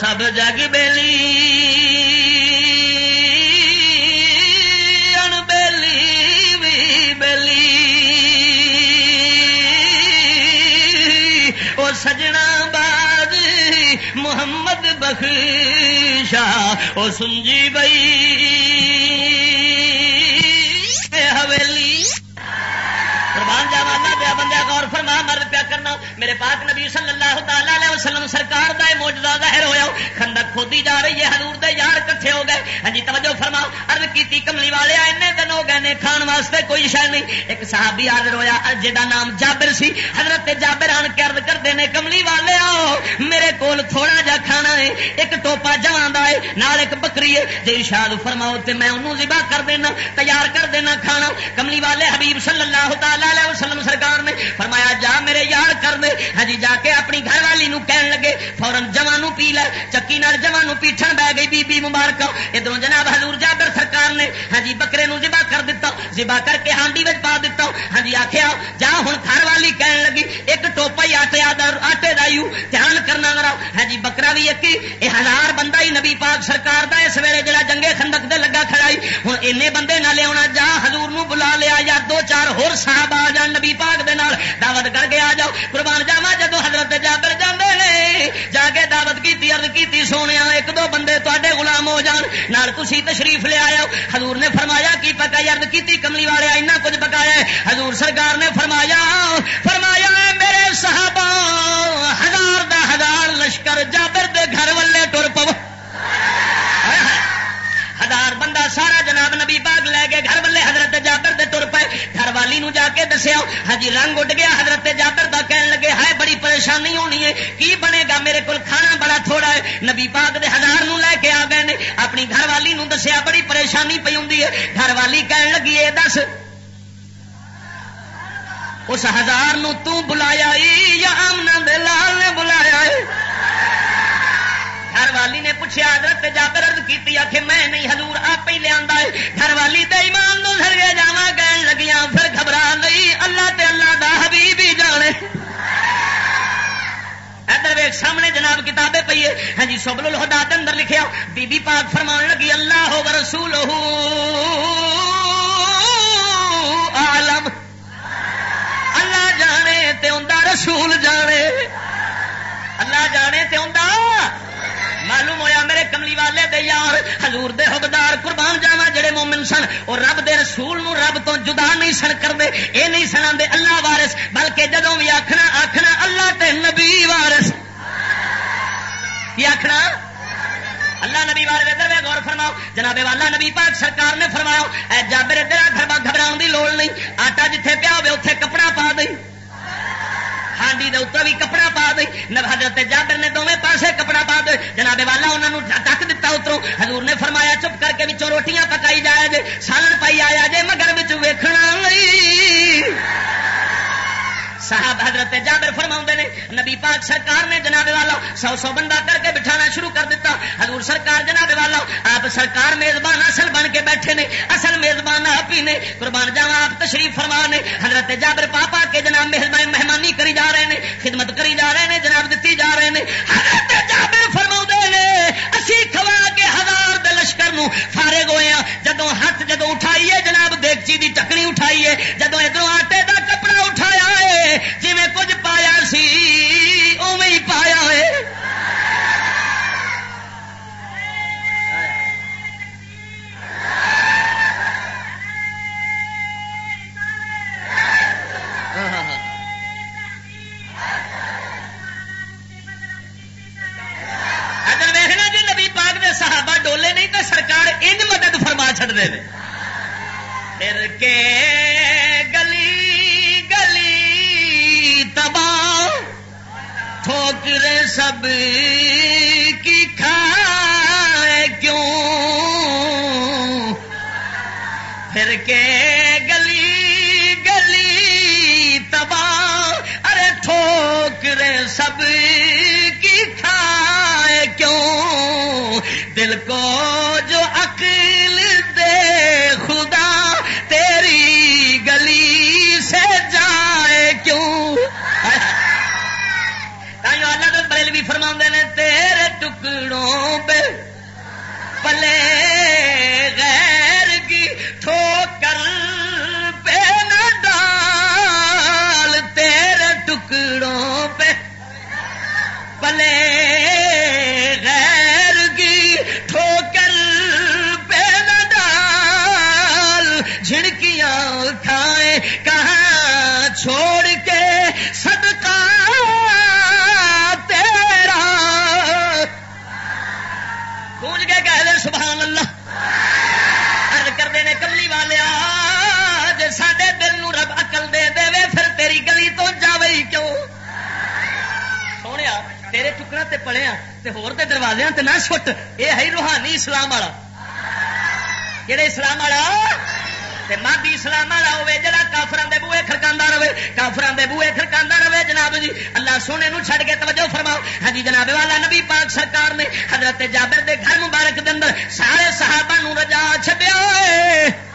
[SPEAKER 1] سب جگ بیلی محمد بخشا او سنجی بئی. حویلی. قربان پیا بندہ غور فرما، مرد پیا کرنا. میرے پاک نبی صلی اللہ تعالی علیہ وسلم سرکار دا موجودہ ظاہر ہویا خندہ کھودی جا رہی ہے حضور دے یار کٹھے ہو گئے ہاں جی توجہ فرما عرض کیتی کملی والے اینے دن ہو گئے نے کھان واسطے کوئی شے نہیں ایک صحابی حاضر ہویا جدا نام جابر سی حضرت جابر آن کے عرض کردے نے کملی والے آؤ میرے کول تھوڑا جا کھانا ہے ایک ٹوپا جوان ہے نال ایک بکری ہے جے ارشاد فرماؤ تے میں انہوں ذبح کر دینا تیار کر دینا کھانا کملی والے حبیب صلی اللہ تعالی علیہ وسلم سرکار نے فرمایا جا میرے یار کر دے ہاں جی جا کے اپنی گھر والی نو کہن لگے فورن جمع نو پی لے چکی نال جمع پیٹھن بہ گئی بی بی مبارک ادھر جناب حضور جابر سرکار نے ہاں جی بکرے نو ذبح کر دیتا ذبح کر کے ہانڈی وچ پا دیتا ہاں جی آکھیا، جا ہن گھر والی کہن لگی، ایک ٹوپا ہی آٹے آٹے دا یو دھیان کرنا ذرا۔ ہاں جی بکرا بھی ایک اے ہزار بندہ ہی نبی پاک سرکار دا اس ویلے جڑا جنگے خندق دے لگا کھڑائی ہن اینے بندے نہ لے جا حضور نو بلا لیا یا دو چار ہور صاحب آ جان نبی پاک دے نال۔ دعوت کر کے آ جاؤ۔ قربان جاوا جدو حضرت جابر جاندے نے۔ جا کے دعوت کی عرض کی سونے ایک دو بندے تے غلام ہو جان، نال تسی تشریف لے آیا حضور نے فرمایا، کی پکا یارد کی کملی والے اینا کچھ پکایا حضور سرکار نے فرمایا فرمایا میرے صحابہ، ہزار دا ہزار لشکر جابر دے گھر والے ٹر پو۔ ہزار بندہ سارا جناب نبی باغ لے کے گھر والے حضرت جابر دے تر پے گھر والی نو جا کے دسیا، ہجی رنگ اڈ گیا حضرت جابر دا کہن لگے ہے بڑی پریشانی ہونی ہے، کی بنے گا؟ میرے کو کھانا بڑا تھوڑا ہے۔ نبی پاک دے ہزار نو لے کے آ گئے نے، اپنی گھر والی نو دسیا، بڑی پریشانی پی ہوں گھر والی کہن لگی ہے دس، اس ہزار نو تو بلایا یا آمنا دلال نے بلایا ہے گھر والی نے پوچھا، حضرت جابر عرض کی آخ میں نہیں، حضور آپ ہی لیا گھر والی تو ایمان نو سر گئے جا گہن لگیاں، پھر گھبرا نہیں، اللہ تے اللہ دا حبیب ہی جانے۔ ادھر ویک سامنے جناب کتابیں پی ہے۔ ہاں جی سبل الہدا کے اندر لکھیا، بی بی پاک فرمان لگی، اللہ ہو رسول عالم۔ اللہ جانے تے رسول جانے۔ یار، حضور دے حقدار قربان جاوا جڑے مومن سن اور رب دے رسول نو رب تو جدا نہیں سن کرتے یہ نہیں سنا دے اللہ وارس بلکہ جدوں بھی آخنا آخنا اللہ تے نبی وارس کی آخنا اللہ نبی والے ادھر میں غور فرماؤ۔ جناب والا نبی پاک سرکار نے فرمایا، اے جابر ادھر گھبراؤ کی لوڑ نہیں، آٹا جتھے پیا ہو اتے کپڑا پا دیں۔ ہانڈی دے اتر بھی کپڑا پا دے حضرت جابر نے دونوں پاسے کپڑا پا دے جناب والا انہوں نے ڈک دتا اتروں حضور نے فرمایا چپ کر کے بچوں روٹیاں پکائی جائے جے سالن پائی آیا جے مگر بچ ویکھنا صاحب حضرت جابر فرما نے، نبی پاک سرکار نے جناب والا سو سو بندہ کر کے بٹھانا شروع کر دیتا حضور سرکار جناب والا آپ سرکار میزبان اصل بن کے بیٹھے نے، اصل میزبان آپ ہی نے۔ قربان جاوا آپ تشریف فرما نے۔ حضرت جابر پاپا کے جناب مہربان مہمانی کری جا رہے ہیں خدمت کری جا رہے ہیں جناب دیتی جا رہے ہیں حضرت جابر فرما نے، اسی کھوا کے ہزار لشکر نو فارغ ہوئے ہیں جدو ہاتھ جدو اٹھائیے جناب دیکچی دی ٹکڑی اٹھائیے۔ جدو ادھر آٹے دا کپڑا اٹھایا ہے جی کچھ پایا سی ہی پایا ہے۔ فرما چڑ پھر کے گلی گلی تباہ ٹھوکر سب کی کھائے کیوں؟ پھر کے گلی گلی تباہ، ارے ٹھوکر سب کی کھائے کیوں؟ دل کو جو عقل کیوں؟ اللہ بریل بھی فرما نے، تیرے ٹکڑوں پہ پلے غیر کی ٹھوکر پہ نہ ڈال، تیرے ٹکڑوں پہ پلے غیر کی ٹھوکر پہ نہ ڈال، جھڑکیاں کھائے کہاں چھوڑ تے پڑیا ہاں تے ہور تے دروازے ہاں تے نہ سٹ یہ ہے روحانی اسلام والا۔ کہڑے اسلام والا مادی اسلام والا ہوے جڑا کافران دے بوئے کھڑکاندا رہے کافران دے بوئے کھڑکاندا رہے جناب جی اللہ سونے نو چھڈ کے توجہ فرماؤ۔ ہاں جی جناب والا نبی پاک سرکار نے حضرت جابر دے گھر مبارک دے اندر سارے صحابہ نو رجا چھڈیا اے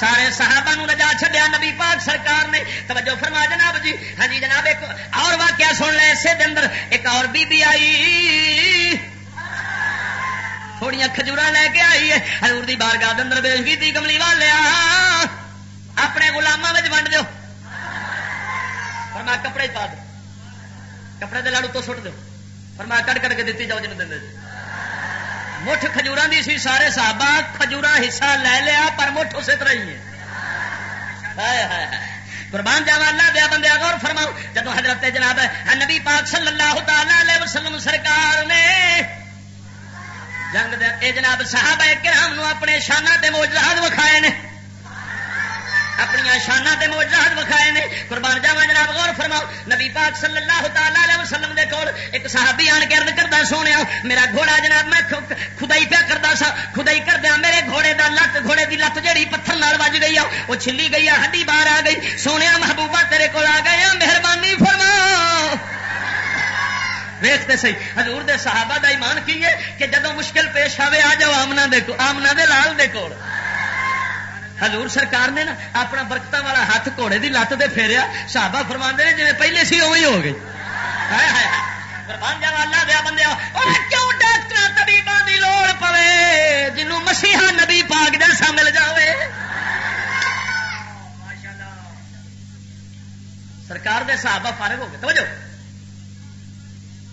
[SPEAKER 1] سارے صحابہ نو رجا چھڈیا نبی پاک سرکار نے۔ توجہ فرما جناب جی۔ ہاں جی جناب، ایک اور واقعہ سن لے اسے دے اندر۔ ایک اور بی بی آئی۔ تھوڑی کھجور لے کے آئی ہے۔ ہزور کی بارگاہ کے اندر بیچ کی کملی والے اپنے گلاموں میں ونڈ دو پر میں کپڑے پا دو کپڑے دے لاڑو تو سٹ دو پر میں کٹ کٹ کے دیتی جاؤ جن دیں مٹھ کھجور دی سی، سارے صحابہ کھجور حصہ لے لیا، پر مٹھ اسی طرح ہی ہے۔ قربان جاوا اللہ دیا بندے، غور فرماؤ۔ جب حضرت جناب نبی پاک صلی اللہ تعالی علیہ وسلم سرکار نے جنگ دے اے جناب صحابہ کرام نو اپنے شانہ تے موجود وکھائے نے۔ اپنی شانہ تے موجزات وکھائے نے۔ قربان جاوا جناب، غور فرماؤ۔ نبی پاک صلی اللہ تعالی علیہ وسلم دے کول ایک صحابی آن کے عرض کردا سونیا، میرا گھوڑا جناب، میں خدائی پیا کردا سا۔ خدائی کردیا میرے گھوڑے دا لت، گھوڑے دی لت جڑی پتھر نال وج گئی آ، وہ چھلی گئی آ، ہڈی باہر آ گئی۔ سونیا، محبوبہ تیرے کول آ گئے مہربانی فرما ویختے سی حضور دے صحابہ دا ایمان کی ہے کہ جدو مشکل پیش آئے آ جاؤ آمنا دے آمنا دے لال دے کول۔ حضور سرکار نے نا اپنا برکت والا ہاتھ گھوڑے دی لت دے پھیریا، صحابہ فرما نے جی پہلے سی اوی ہو گئی۔ اللہ دیا بندے کیوں ڈاکٹر طبیبان دی لوڑ پوے؟ جنوں مسیحا نبی پاک جیسا مل جاوے۔ سرکار دے صحابہ فارغ ہو گئے۔ توجہ۔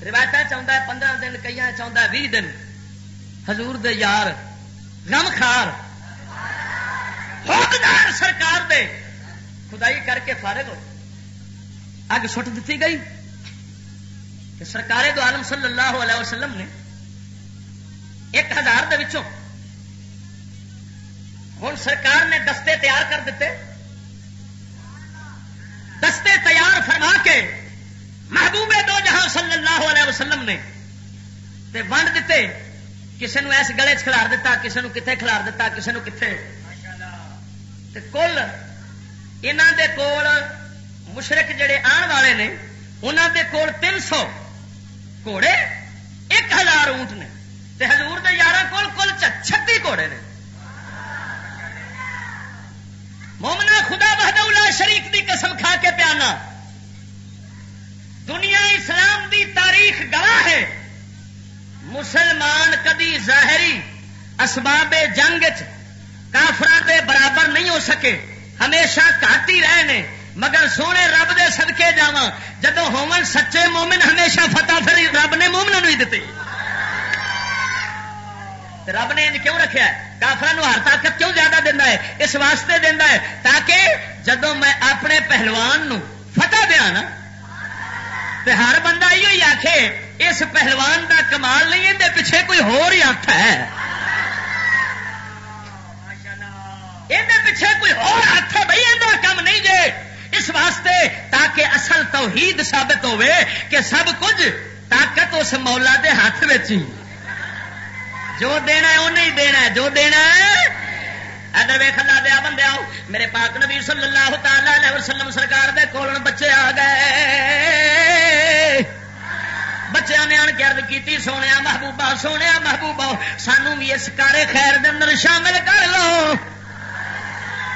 [SPEAKER 1] روایت چاہتا ہے پندرہ دن کئی چاہتا ہے بھی دن۔ حضور دے یار غم خار تابدار سرکار دے۔ خدائی کر کے فارغ ہو۔ اگ سٹ دیتی گئی۔ کہ سرکار دو عالم صلی اللہ علیہ وسلم نے ایک ہزار دوں ہوں سرکار نے دستے تیار کر دیتے دستے تیار فرما کے محبوب دو جہاں صلی اللہ علیہ وسلم نے تے ونڈ دیتے کسی نے ایس گلے کھلار دیتا کسی نے کتنے کھلار دیتا کسی نے کتنے کل یہاں دے کول مشرق جڑے آن والے نے انہوں دے کول تین سو گھوڑے ایک ہزار اونٹ نے تے حضور دے یار کول کل چھتی گھوڑے نے مومنا خدا بہد شریف دی قسم کھا کے پیانا دنیا اسلام دی تاریخ گواہ ہے مسلمان کدی ظاہری اسباب جنگ چ کافر دے برابر نہیں ہو سکے۔ ہمیشہ کٹ ہی رہے نے۔ مگر سونے رب دے سدکے جا جدو ہومن سچے مومن ہمیشہ فتح پھر رب نے مومنا نہیں دیتے رب نے کیوں رکھا ہے؟ کافر ہر طاقت کیوں زیادہ دینا ہے؟ اس واسطے دینا ہے تاکہ جدو میں اپنے پہلوان نو فتح دیا نا تو ہر بندہ یہ آخ اس پہلوان دا کمال نہیں اندر پیچھے کوئی ہو رہی ہاتھ ہے۔ اندر پیچھے کوئی اور ہاتھ ہے بھائی اندر کم نہیں جے۔ اس واسطے تاکہ اصل توحید ثابت ہوئے کہ سب کچھ طاقت اس مولا دے ہاتھ میں جو دینا ہے، انہیں ہی دینا ہے۔ جو دینا ہے، ادھر ویخ لا دیا بندے آؤ میرے پاک نبی صلی اللہ تعالی وسلم سرکار دے کول بچے آ گئے۔ بچیا نے آن کے ارد کی سونے محبوبہ سونے محبوبہ سانو بھی اس کارے خیر دن شامل کر لو۔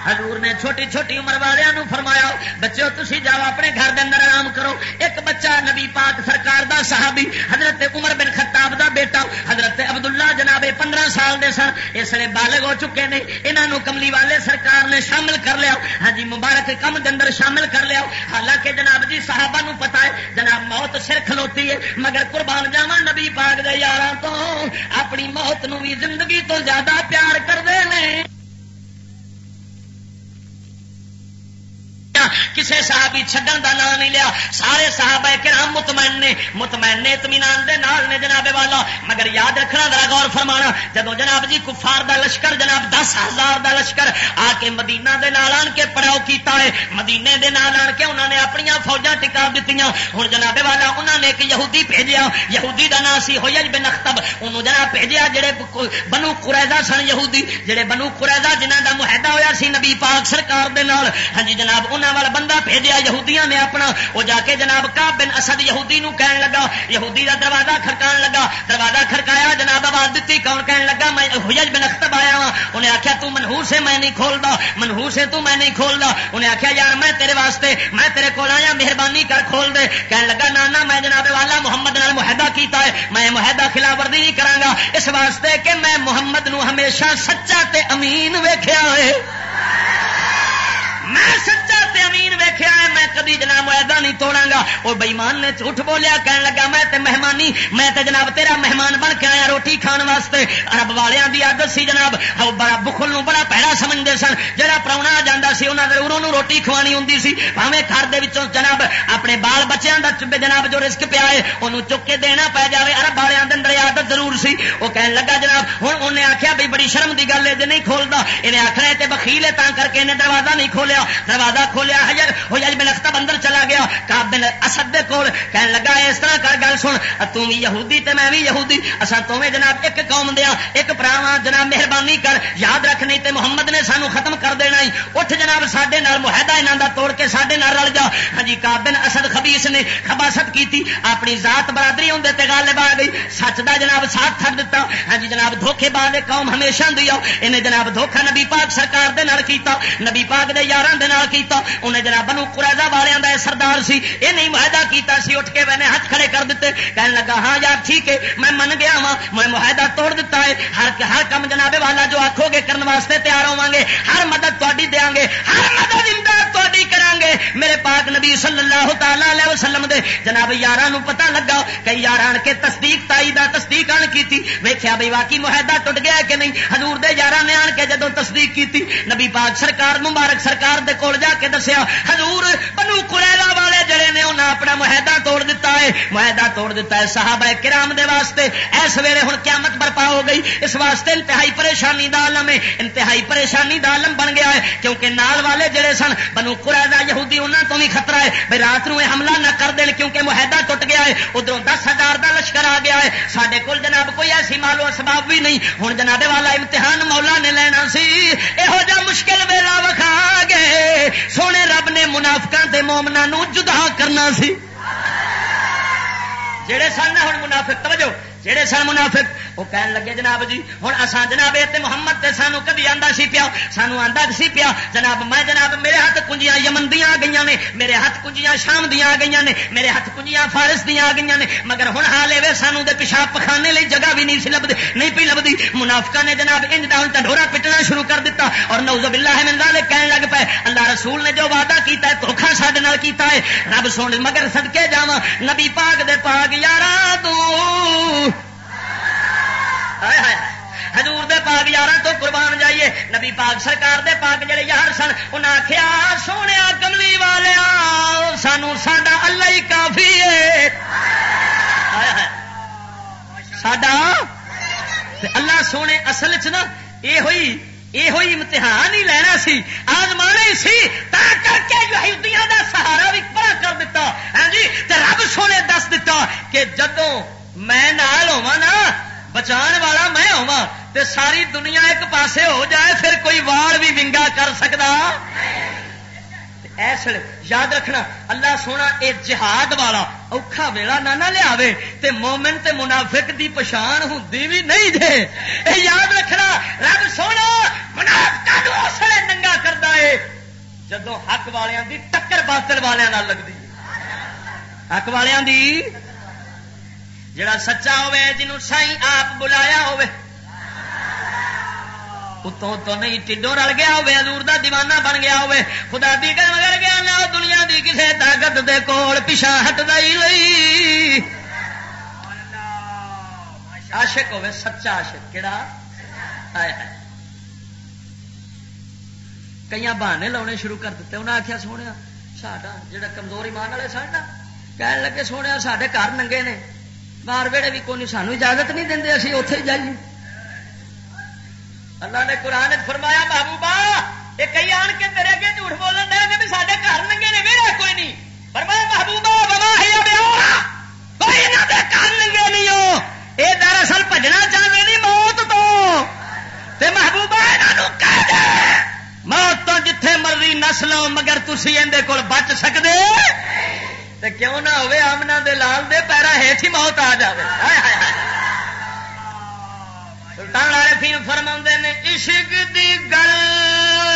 [SPEAKER 1] حضور نے چھوٹی چھوٹی عمر والوں فرمایا بچے تھی جاؤ اپنے گھر دے اندر آرام کرو۔ ایک بچہ نبی پاک سرکار دا صحابی، حضرت عمر بن خطاب دا بیٹا، حضرت عبداللہ جناب پندرہ سال دے سن۔ اس لیے بالغ ہو چکے ہیں انہوں کملی والے سرکار نے شامل کر لیا۔ ہاں جی مبارک کم اندر شامل کر لیا۔ حالانکہ جناب جی صحابہ نو پتا ہے، جناب موت سر کھلوتی ہے۔ مگر قربان جاوا نبی پاک دے یار تو اپنی موت نو بھی زندگی تو زیادہ پیار کرتے ہیں کسے صحابی چھڈن دا نام نہیں لیا۔ سارے صحابہ کرام مطمئن نے مطمئن نے اطمینان دے نال نے جناب والا۔ مگر یاد رکھنا، ذرا غور فرمانا جب جناب جی کفار دا لشکر، جناب دس ہزار دا لشکر آ کے مدینہ دے نال آن کے پڑاؤ کیتا ہے، مدینے دے نال آن کے انہوں نے اپنی فوجاں ٹکا دیتی ہوں جناب والا انہوں نے ایک یہودی بھیجیا۔ یہودی دا نام سی ہوئی بن اختب۔ انہوں جناب بھیجیا جڑے بنو قریضہ سن یہودی، جڑے بنو قریضہ جنہ دا معاہدہ ہویا سی نبی پاک سرکار دے نال۔ ہاں جی جناب انہوں والا بندہ بھیجیا، یہودیاں نے اپنا، وہ جا کے جناب کا بن اسد یہودی نو کہن لگا، یہودی دا دروازہ کھڑکان لگا، دروازہ کھڑکایا، جناب آواز دیتی کون کہن لگا، میں حجج بن اختب آیا ہاں انہیں آخیا تو منہور سے میں نہیں کھولدا، منہور سے تو میں نہیں کھولدا انہیں آخیا یار میں تیرے واسطے، میں تیرے کول آیا، مہربانی کر کھول دے کہن لگا نانا میں جناب والا محمد نال معاہدہ کیتا ہے، میں معاہدہ خلاف ورزی نہیں کراں گا اس واسطے کہ میں محمد نو ہمیشہ سچا تے امین ویکھیا ہے۔ میں امین ویخیا ہے، میں کدی جناب معاہدہ نہیں توڑا گا۔ وہ بئیمان نے جھوٹ بولیا کہنے لگا، میں تے مہمانی، میں تے جناب تیرا مہمان بن کے آیا روٹی کھان واسطے۔ رب والوں کی عادت سی جناب بڑا بخل نو بڑا پیڑا سمجھتے سن۔ جہاں پراؤنا آ جا سی انہوں نے انہوں روٹی کھوانی ہوں سی۔ گھر دے جناب، اپنے بال بچوں کا جناب جو رسک پیا ہے انہوں چک کے دینا پی جائے ارب والوں کے اندر عادت ضرور سی۔ وہ کہنے لگا، جناب ہوں انہیں آخیا بھائی بڑی شرم کی گل ہے نہیں کھولتا انہیں آخر ہے بخیل ہے تا کر کے انہیں دروازہ نہیں کھولیا۔ دروازہ کھولیا، حجر حجر بن اختب اندر چلا گیا۔ کاب بن اسد دے کول کہنے لگا اس طرح کر گل سن تو بھی یہودی تے میں بھی یہودی اسا تویں جناب ایک قوم دیا ایک بھراواں جناب مہربانی کر، یاد رکھ نہیں تے محمد نے سانو ختم کر دینا ہی۔ اٹھ جناب ساڈے نال، معاہدہ انہاں دا توڑ کے ساڈے نال رل جا۔ ہاں جی کاب بن اسد خبیث نے خباست کیتی، اپنی ذات برادری ہوندے تے غالب آ گئی۔ سچ دا جناب ساتھ چھڈ دتا۔ ہاں جی جناب دھوکے باز قوم ہمیشہ دی انہیں جناب دھوکا نبی پاک سرکار دے نال کیتا، نبی پاک دے یاراں دے نال کیتا، انہیں جناب بنو قریضہ والوں کا سردار سی، یہ نہیں معاہدہ کیتا سی، اٹھ کے میں نے ہاتھ کھڑے کر دیتے۔ کہنے لگا ہاں یار ٹھیک ہے، میں من گیا وا میں معاہدہ توڑ دیتا ہے۔ ہر ہر کم جناب والا جو آخو گے کرنے واسطے تیار ہوا گے ہر مدد تاری دیا گے ہر مدد امداد تاری کریں گے
[SPEAKER 2] میرے پاک نبی صلی اللہ تعالی وسلم دے جناب یار پتا لگا کئی یار آن کے تصدیق تائی دا تصدیق آن کی ویخیا بھائی واقعی معاہدہ ٹوٹ گیا کہ نہیں؟ ہزور دے یار نے آن کے جدو تصدیق کی نبی پاک سرکار، مبارک سرکار دے کول جا کے دسیا ہزور بنو کڑیلا والے جڑے نے انہیں اپنا معاہدہ توڑ دیتا ہے، معاہدہ توڑ دیتا ہے صحابہ کرام دے واسطے۔ اس ویلے ہوں قیامت برپا ہو گئی۔ اس واسطے انتہائی پریشانی دا عالم ہے۔ انتہائی پریشانی دا عالم بن گیا ہے۔ کیونکہ نال والے جڑے سن، بنو قریدا یہودی انہوں تو بھی خطرہ ہے۔ بھائی رات نو حملہ نہ کر دین کیونکہ معاہدہ ٹوٹ گیا ہے۔ ادھر دس ہزار کا لشکر آ گیا ہے۔ سارے کول جناب کوئی ایسی مالو اسباب بھی نہیں۔ ہوں جناب والا امتحان مولا نے لینا سی۔ یہو جا مشکل ویلا وکھا گئے۔ سونے رب نے منافکان کے مومنا جدا کرنا سی۔ جڑے سن ہوں منافق توجہ۔ جہے سن منافق، وہ کہن لگے، جناب جی ہوں اصا جناب یہ محمد تے سانو کدی آتا سی پیا؟ سانو آتا سی پیا؟ جناب، میں جناب، میرے ہاتھ کنجیاں یمن دیا آ گئی نے، میرے ہاتھ کنجیاں شام دیا آ گئی نے، میرے ہاتھ کنجیاں فارس دیا آ گئی نے، مگر ہوں حال یہ سانو دے پیشاب پخانے لی جگہ بھی نہیں سی لبھی نہیں پی لبھی منافقہ نے جناب انج کا ہوں ٹنڈورا پٹنا شروع کر دیتا اور نوز بلا ہے منگا کہن لگ پے اللہ رسول نے جو وعدہ کیتا ہے دھوکھا سڈے کیتا ہے، رب سن مگر سدکے جا نبی پاک دے پاک یار تو ہزور دے پاک یار تو قربان جائیے۔ نبی پاک سرکار دے پاک جڑے یار سن انہیں آخیا سونے کملی والے سانو ساڈا اللہ ہی کافی ہے۔ ساڈا؟ اللہ سونے اصل چ نا یہ ہوئی یہ ہوئی امتحان ہی لینا سی، آزمانا ہی سی، تا کر کے یہودیاں دا سہارا بھی پڑا کر دیتا ہاں جی رب سونے دس دیتا کہ جدوں میں نال ہوا نا بچان والا میں ہوا تے ساری دنیا ایک پاسے ہو جائے، پھر کوئی وار بھی ونگا کر سکتا ایسے یاد رکھنا، اللہ سونا اے جہاد والا اوکھا ویلا نہ نہ لیا تے مومن تے منافق دی پچھان ہوں بھی نہیں دے۔ اے یاد رکھنا، رب سونا منافق اس لیے ننگا کرتا ہے جدو حق والوں دی ٹکر باطل والوں لگتی حق والوں دی جڑا سچا ہوے جنوں سائی آپ بلایا ہوے اتوں تو نہیں ٹھڈوں رل گیا ہوے حضور دا دیوانہ بن گیا ہوے خدا دی کر مگر گیا نہ دنیا دی کسے طاقت دے کول پیچھا ہٹدا ہی نہیں عاشق ہوے سچا عاشق۔ کیڑا؟ ہائے ہائے کئی بہانے لاؤنے شروع کر دیتے انہیں آخیا سونے ساڈا جڑا کمزور ایمان والے سن کہنے لگے سونے سارے گھر ننگے نے۔ بار ویڑے بھی کون سانو اجازت نہیں دیں اسی اتے ہی جائیے اللہ نے قرآن فرمایا محبوبا یہ کئی آن کے تیرے اگے جھوٹ بولن دے بھی سارے گھر ننگے نے ویڑا کوئی نہیں فرمایا محبوبا بابا ہے کوئی یہاں کے گھر ننگے نہیں ہو یہ دراصل بجنا چاہتے نہیں موت تو تے محبوبا یہاں کہہ دے موت تو جتھے مرضی نسلو مگر تھی اندر کول بچ سکتے کیوں نہ ہوئے آمنا دے لال دے پیرا ہیٹ ہی موت آ جائے سلطان والے فیم فرما نے، عشق دی گل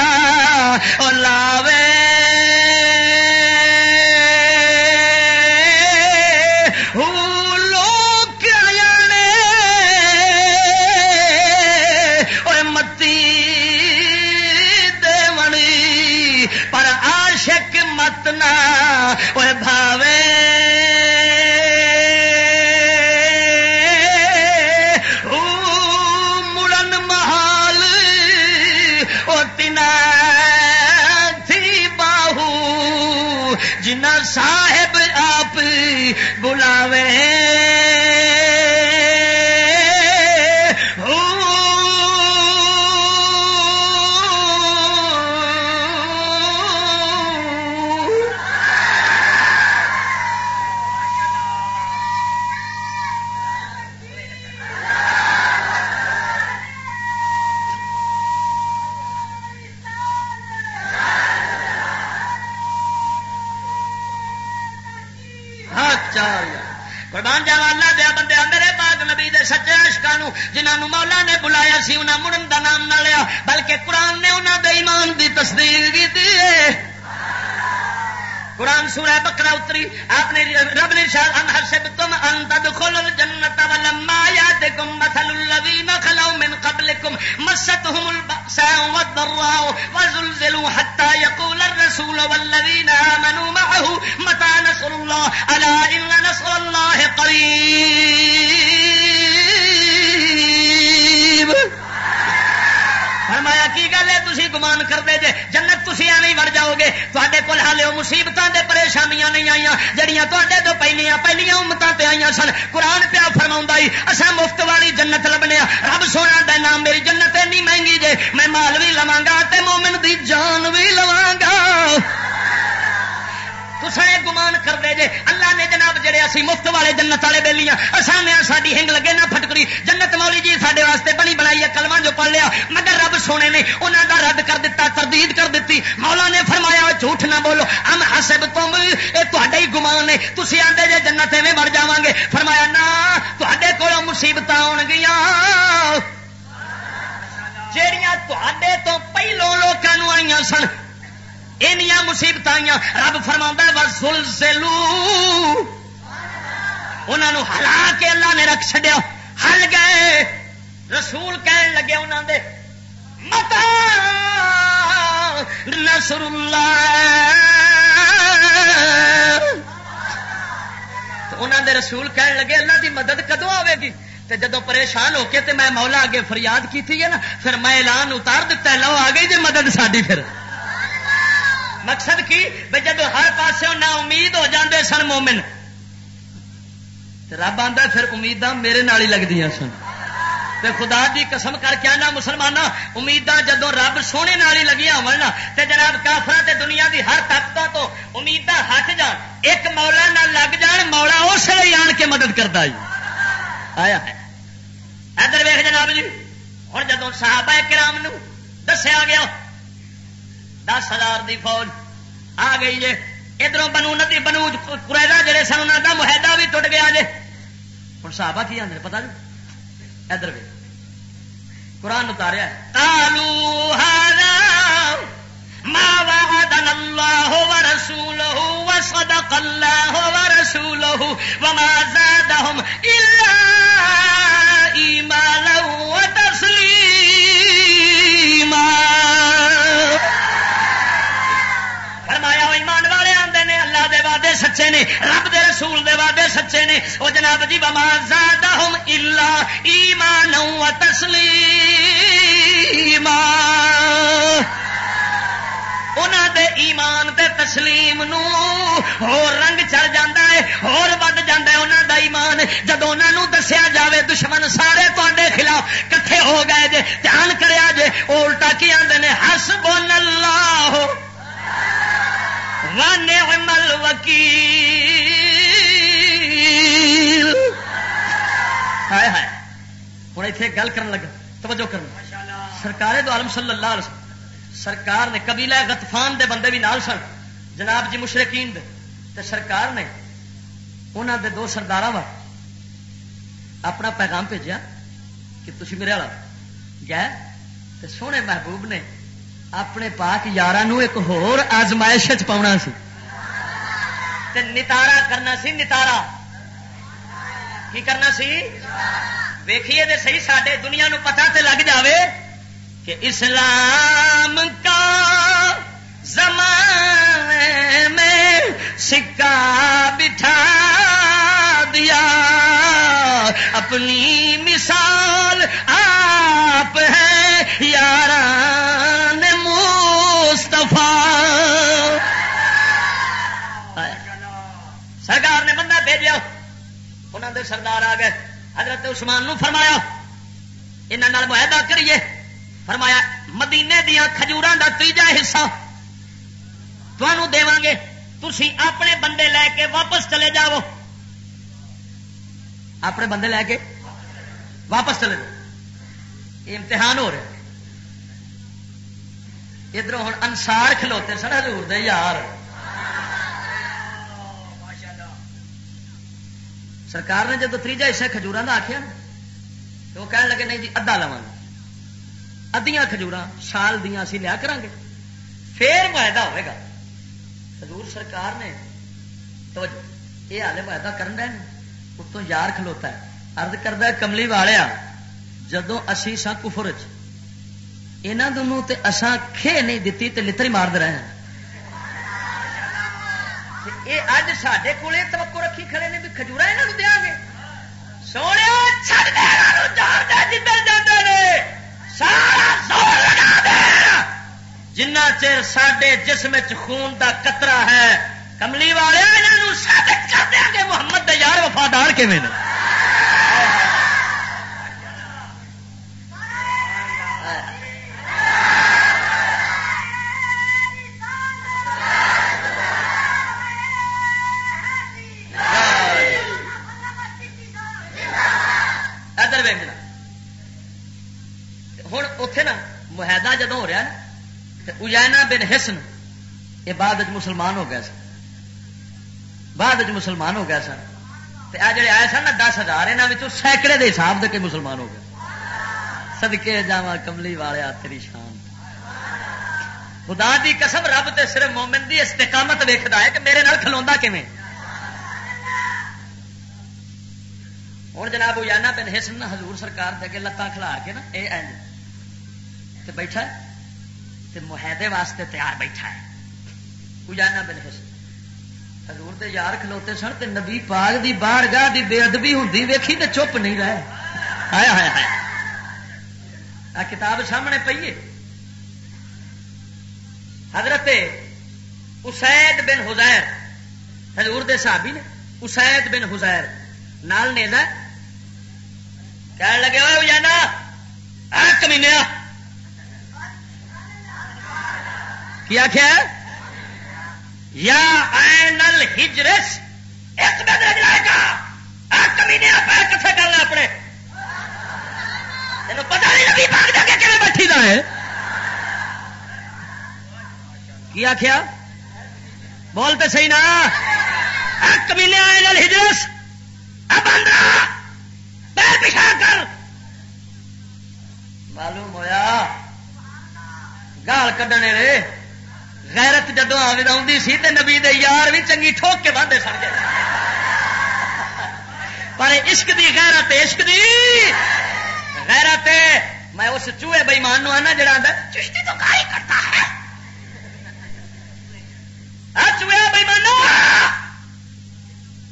[SPEAKER 2] تماچا بکرا آپ نے رب نے شاید ان حسب تم ان تدخل آئی تے تو پہلیاں پہلیاں امتوں پہ آئی سن قرآن پیا فرما اصا مفت والی جنت لبنے رب سونا دا نام میری جنت اینی مہنگی جے میں مال بھی لوا گا مومن دی جان بھی لوا گا سڑے گمان کرتے جے اللہ جڑے اسی مفت والے جنت والے بےلیاں آسانے ساری ہنگ لگے نہ پھٹکری۔ جنت مولی جی سارے واسطے بنی بنائی ہے کلمہ جو پڑھ لیا، مگر رب سونے نے انہوں کا رد کر دیتا تردید کر دیتی مولا نے فرمایا جھوٹ نہ بولو۔ ہم حسب تم یہ تے ہی گمان ہے۔ تھی آدھے جے جنت میں بڑھ جا گے فرمایا، نہ تے کو مصیبت آن گیا جہیا تے تو پہلوں لوگوں آئی سن اینیا مصیبت آئی رب فرما سل سلو انہوں ہلا کے اللہ نے رکھ چڈیا ہل گئے. رسول کہن لگے انہوں دے، متا نسر انہوں دے رسول کہن لگے، اللہ دی مدد کدو آئے گی؟ تے جدو پریشان ہو کے تے میں مولا اگے فریاد کی تھی ہے نا، پھر میں اعلان اتار دیتا ہے، لو آ گئی جی مدد ساری پھر۔ مقصد کی؟ بھائی جب ہر پاس نہ امید ہو جاندے سن مومن رب آتا پھر امیداں میرے نال ہی لگتی سن۔ تے خدا دی قسم کر کے آنا مسلمان امیداں جدو رب سونے نال ہی لگیا ہو جناب کافر تے دنیا دی ہر طاقتوں تو امیداں ہٹ جان۔ ایک مولا نہ لگ جان، مولا اس لیے آن کے مدد کرتا جی آیا۔ ادھر ویخ جناب جی ہوں جدو صحابہ کرام دسیا گیا، دس ہزار دی فوج آ گئی جے۔ ادھر بنو ندی بنو قریدا جڑے سن انہوں کا معاہدہ بھی ٹوٹ گیا جے۔ ہوں صحابہ کی آدھے پتا نہیں جی؟ ادھر بھی قرآن اتاریا کالو ما وعدنا الله ورسوله وصدق الله ورسوله وما زادهم إلا إيمانا وعدے سچے نے، رب دے رسول دے وعدے سچے نے۔ وہ جناب جی بما زادہم الا ایمان و تسلیم انہوں دے ایمان تے تسلیم نو اور رنگ چڑھ جاتا ہے اور بد جاتا ہے انہوں دا ایمان۔ جب انہوں دسیا جاوے دشمن سارے تے خلاف کٹھے ہو گئے جے، دھیان کریا جے الٹا کی آدھے ہس بول اللہ۔ ونعم الوکیل ہائے ہائے، ہوں اتنے گل کر لگا، توجہ کرنا سرکار دو عالم صلی اللہ علیہ وسلم، سرکار نے قبیلہ غطفان دے بندے بھی نال سن، جناب جی مشرقین دے۔ تے سرکار نے انہوں دے دو سردار اپنا پیغام بھیجا کہ تھی میرے والا گئے تے سونے محبوب نے اپنے پاک یار ایک ہور آزمائش پاؤنا سی۔ نتارا کرنا سی، نتارا۔ کی کرنا سی؟ ویکھیے دے صحیح سڈے دنیا نو پتا تے لگ جاوے کہ اسلام کا زمانے میں سکا بٹھا دیا۔ اپنی مثال آپ ہیں یاران مصطفیٰ سرکار نے بندہ بھیجا انہوں دے سردار آ گئے۔ حضرت عثمان نو فرمایا یہاں معاہدہ کریے۔ فرمایا، مدینے دیا کھجوران دا تیجا حصہ۔ تمہوں دے گے۔ تھی اپنے بندے لے کے واپس چلے جاؤ۔ اپنے بندے لے کے واپس چلے جاؤ۔ امتحان ہو رہا ادھر ہوں انسار کھلوتے سن ہزور دے یار۔ سرکار نے جب تیجا حصہ کھجورا کا آخیا تو وہ کہنے لگے، نہیں جی ادھا لوا ادیاں کھجور سال دیا اسی لیا کریں گے پھر معاہدہ ہوئے گا۔ حضور سرکار نے تو یہ ہالے معاہدہ کرن رہے اتوں یار کھلوتا ہے۔ ارد کردہ کملی والیا جدو اسی سا کفر یہاں دونوں تے اساں کھے نہیں دیتی تے لتری مار رہے ہیں یہ اج سڈے کول توقع رکھی کھڑے نے بھی کھجورا یہاں دیا گے سونے جدھر جاتے سارا زور لگا دے جنا چر سڈے جسم خون دا قطرہ ہے کملی والے یہاں ثابت کر دیا گے محمد دے یار وفادار کیون بن حسن، یہ بعد مسلمان ہو گیا سن۔ بعد مسلمان ہو گیا سن۔ آ جڑے آئے سن نا، دس ہزار یہاں سینکڑے کے حساب دے کے مسلمان ہو گئے۔ سدکے جا کملی والے تیری شان۔ خدا دی قسم، رب تے صرف مومن دی استقامت ویکتا ہے کہ میرے نال کھلوا کیون ہوں جناب اجانا بن حسن، حضور سرکار دے کے لتان کھلار کے نا یہ تے بیٹھا تے معاہدے واسطے تیار بیٹھا ہے۔ اجانا بن حسن حضور دے یار کھلوتے سن تے نبی پاک دی بار گاہ دی بے ادبی ہوں ویکھی تے چپ نہیں رہے۔ آیا آیا آیا آ کتاب سامنے پیے حضرت اسید بن حزیر، حضور دے صحابی نے اسید بن حزیر نال نیزا کہنے لگے ہوئے جانا کمینیا کیا کیا یا اینل ہجرس ایک بند رج گا۔ کمینے پیر کتنے کرنا اپنے۔ تین پتا نہیں لگی بھاگ جا کے کھے بیٹھی دا ہے۔ کیا کیا بولتے صحیح نا۔ کمینے اینل ہجرس اب بندہ پیر پچھا کر۔ معلوم ہویا۔ گال کڈنے رے غیرت جدو آدھی سی تو نبی دے یار بھی چنگی ٹھوک کے باندھے سن گئے۔ پر عشق دی غیرت عشق دی غیرت میں اس چوہے بئیمان آنا جڑا چشتی تو گائی کرتا ہے۔ ہاں چوہے بئیمان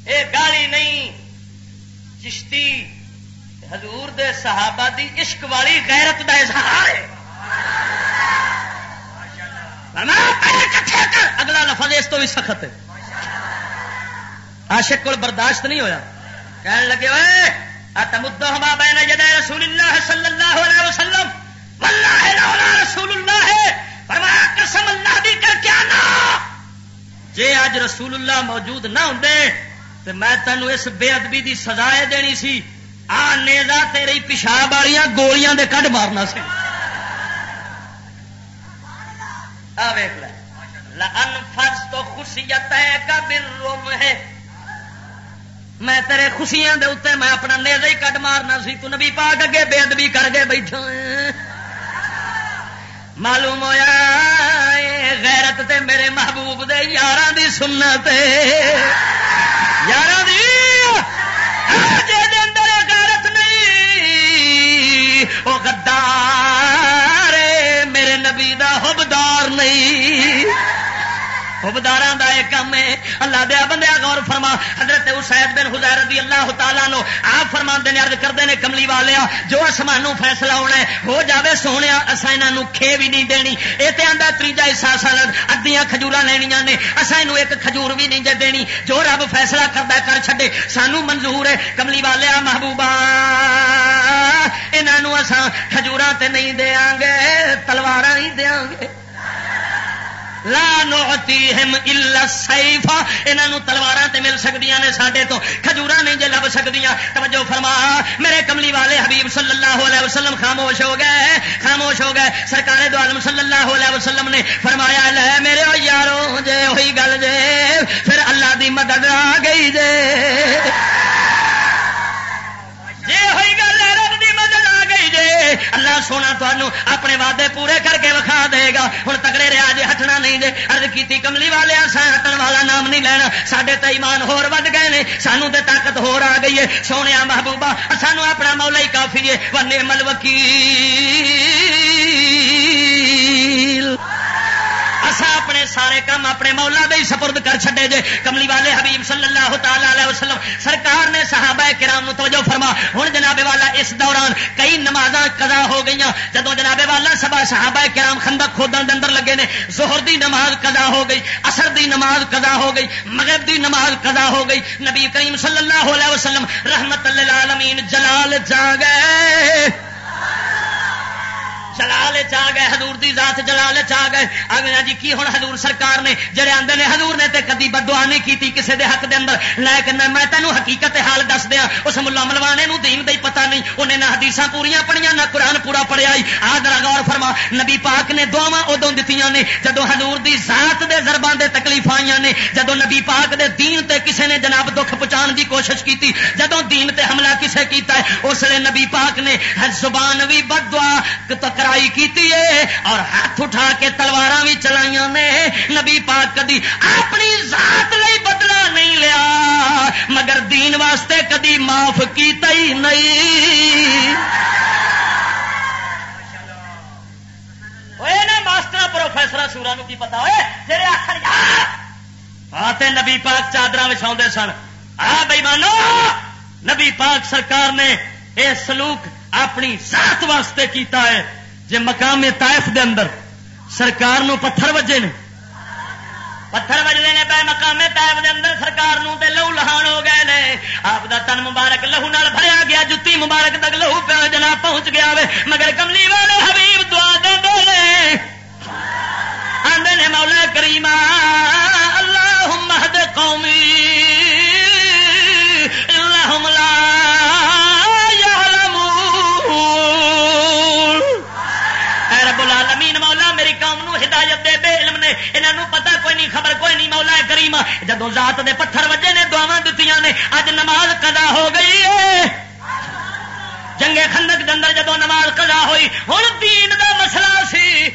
[SPEAKER 2] اے گالی نہیں، چشتی حضور دے صحابہ دی عشق والی غیرت دا اظہار ہے۔ اگلا لفظ اس تو بھی سخت ہے۔ آشک کو برداشت نہیں ہوا کہنے لگے ہوئے ہما بین جد رسول اللہ صلی اللہ علیہ وسلم۔ واللہ لولا رسول اللہ ہے۔ فرمایا، قسم اللہ دی کر کیا نا جے آج رسول اللہ موجود نہ ہوں تو میں تینوں اس بے ادبی دی سزا دینی سی۔ آ نیزا تیری پیشاب والیاں گولیاں دے کڈ مارنا سی۔ تو خوشیت ہے میں تیرے خوشیاں دے اتنے میں اپنا نیز ہی کٹ مارنا سی، تو نبی پاک اگے بے ادبی کر کے بیٹھا معلوم ہوا غیرت تے میرے محبوب دے یار دی سنت یار اندر غیرت نہیں۔ وہ گدار نہیں। حبدار دا ایک کام ہے۔ اللہ دیا بندیا غور فرما۔ حضرت اسید بن حزیر رضی اللہ تعالیٰ نو آپ فرما دے ارد کرتے ہیں کملی والے جو آسمانوں فیصلہ ہونا ہے، ہو جاوے سونے اصا یہاں کھے بھی نہیں دینی۔ یہ تو آدھا تیجا حصہ سال ادیاں کھجورا لینیا نے۔ اصا یہ ایک کھجور بھی نہیں جے دینی۔ جو رب فیصلہ کرتا کر چھڈے۔ سانو منظور ہے، کملی والے محبوبہ۔ یہاں اسان کھجورا تے نہیں دیا گے تلوار ہی دیا گے۔ لا نوتی ہم الا سیفا انہوں تلوار مل سکتی نے سڈے تو کھجورا نہیں جی لب سکتی توجہ فرما، میرے کملی والے حبیب صلی اللہ علیہ وسلم خاموش ہو گئے، خاموش ہو گئے۔ سرکار دو عالم صلی اللہ علیہ وسلم نے فرمایا، لے میرے او یارو، جے ہوئی گل جے، پھر اللہ دی مدد آ گئی جے۔ جے ہوئی اللہ سونا تمہوں اپنے وعدے پورے کر کے وکھا دے گا۔ ہوں تگڑے رہا جی ہٹنا نہیں دے۔ ارد کی کملی والے سا ہٹن والا نام نہیں لینا۔ سڈے تو ایمان ہور ود گئے نے، سانو تے طاقت ہور آ گئی ہے۔ سونے محبوبہ، سانو اپنا مولا ہی کافی ہے۔ ون مل وکیل سارے کام اپنے مولا دے سپرد کر چھڈے جے۔ کملی والے حبیب صلی اللہ تعالی علیہ وسلم، سرکار نے صحابہ کرام توجہ فرما۔ ہن جناب والا اس دوران کئی نماز قضا ہو گئی جدو جناب والا سبا صحابہ کرام خندق کھودن دے اندر لگے نے، ظہر دی نماز قضا ہو گئی اثر دی نماز قضا ہو گئی، مغرب دی نماز قضا ہو گئی۔ نبی کریم صلی اللہ علیہ وسلم، رحمت للعالمین، جلال جا گئے جلال چاہ گئے، حضور دی ذات جلال چاہ گئے۔ اگلا جی کی ہوں حضور سرکار نے؟ جڑے آدھے نے، حضور نے تے کدی بدعا نہیں کی کسی دے حق دے اندر۔ لیکن میں تینوں حقیقت حال دس دیا۔ اس ملا ملوانے نو دین دے پتہ نہیں۔ انہیں نہ حدیث پوریا پڑھیا نہ قرآن پورا پڑھیا آدر غور فرما۔ نبی پاک نے دعوا ادو دیتی نے۔ جدو حضور دی ذات دے زربان دے تکلیف آئی نے جدو نبی پاک دے دین تے کسے نے جناب دکھ پہنچان دی کوشش کی جدو دین تے حملہ کسے کیتا ہے، اس لیے نبی پاک نے زبان بھی بد دعا لڑائی کی اور ہاتھ اٹھا کے تلوار بھی چلائی نے۔ نبی پاک کدی اپنی ذات لئی بدلا نہیں لیا، مگر دین واسطے کدی معاف کیتا ہی نہیں۔ ماسٹر پروفیسر سورا کی پتا ہوئے؟ جی آخر ہاں نبی پاک چادر وچھا سن۔ آ بھائی مانو، نبی پاک سرکار نے یہ سلوک اپنی ذات واسطے کیتا ہے۔ جی مقام تائف دے اندر، سرکار نو پتھر وجے نے۔ پتھر وجے نے پہ مقام تائف دے اندر، سرکار نو تے لہو لہان ہو گئے نے۔ آپ دا تن مبارک لہو نال بھریا گیا، جتی مبارک تک لہو پہ جنا پہنچ گیا وے۔ مگر کملی والے حبیب دعا دے دے آدھے نے مولا کریما اللہ مہد قومی۔ نے انہوں پتا کوئی نہیں، خبر کوئی نہیں، مولا کریم۔ جدو ذات دے پتھر وجے نے دعوا دیتی نے، اج نماز قضا ہو گئی ہے جنگے خندق کے اندر جدو نماز قضا ہوئی ہوں دین دا مسئلہ سی۔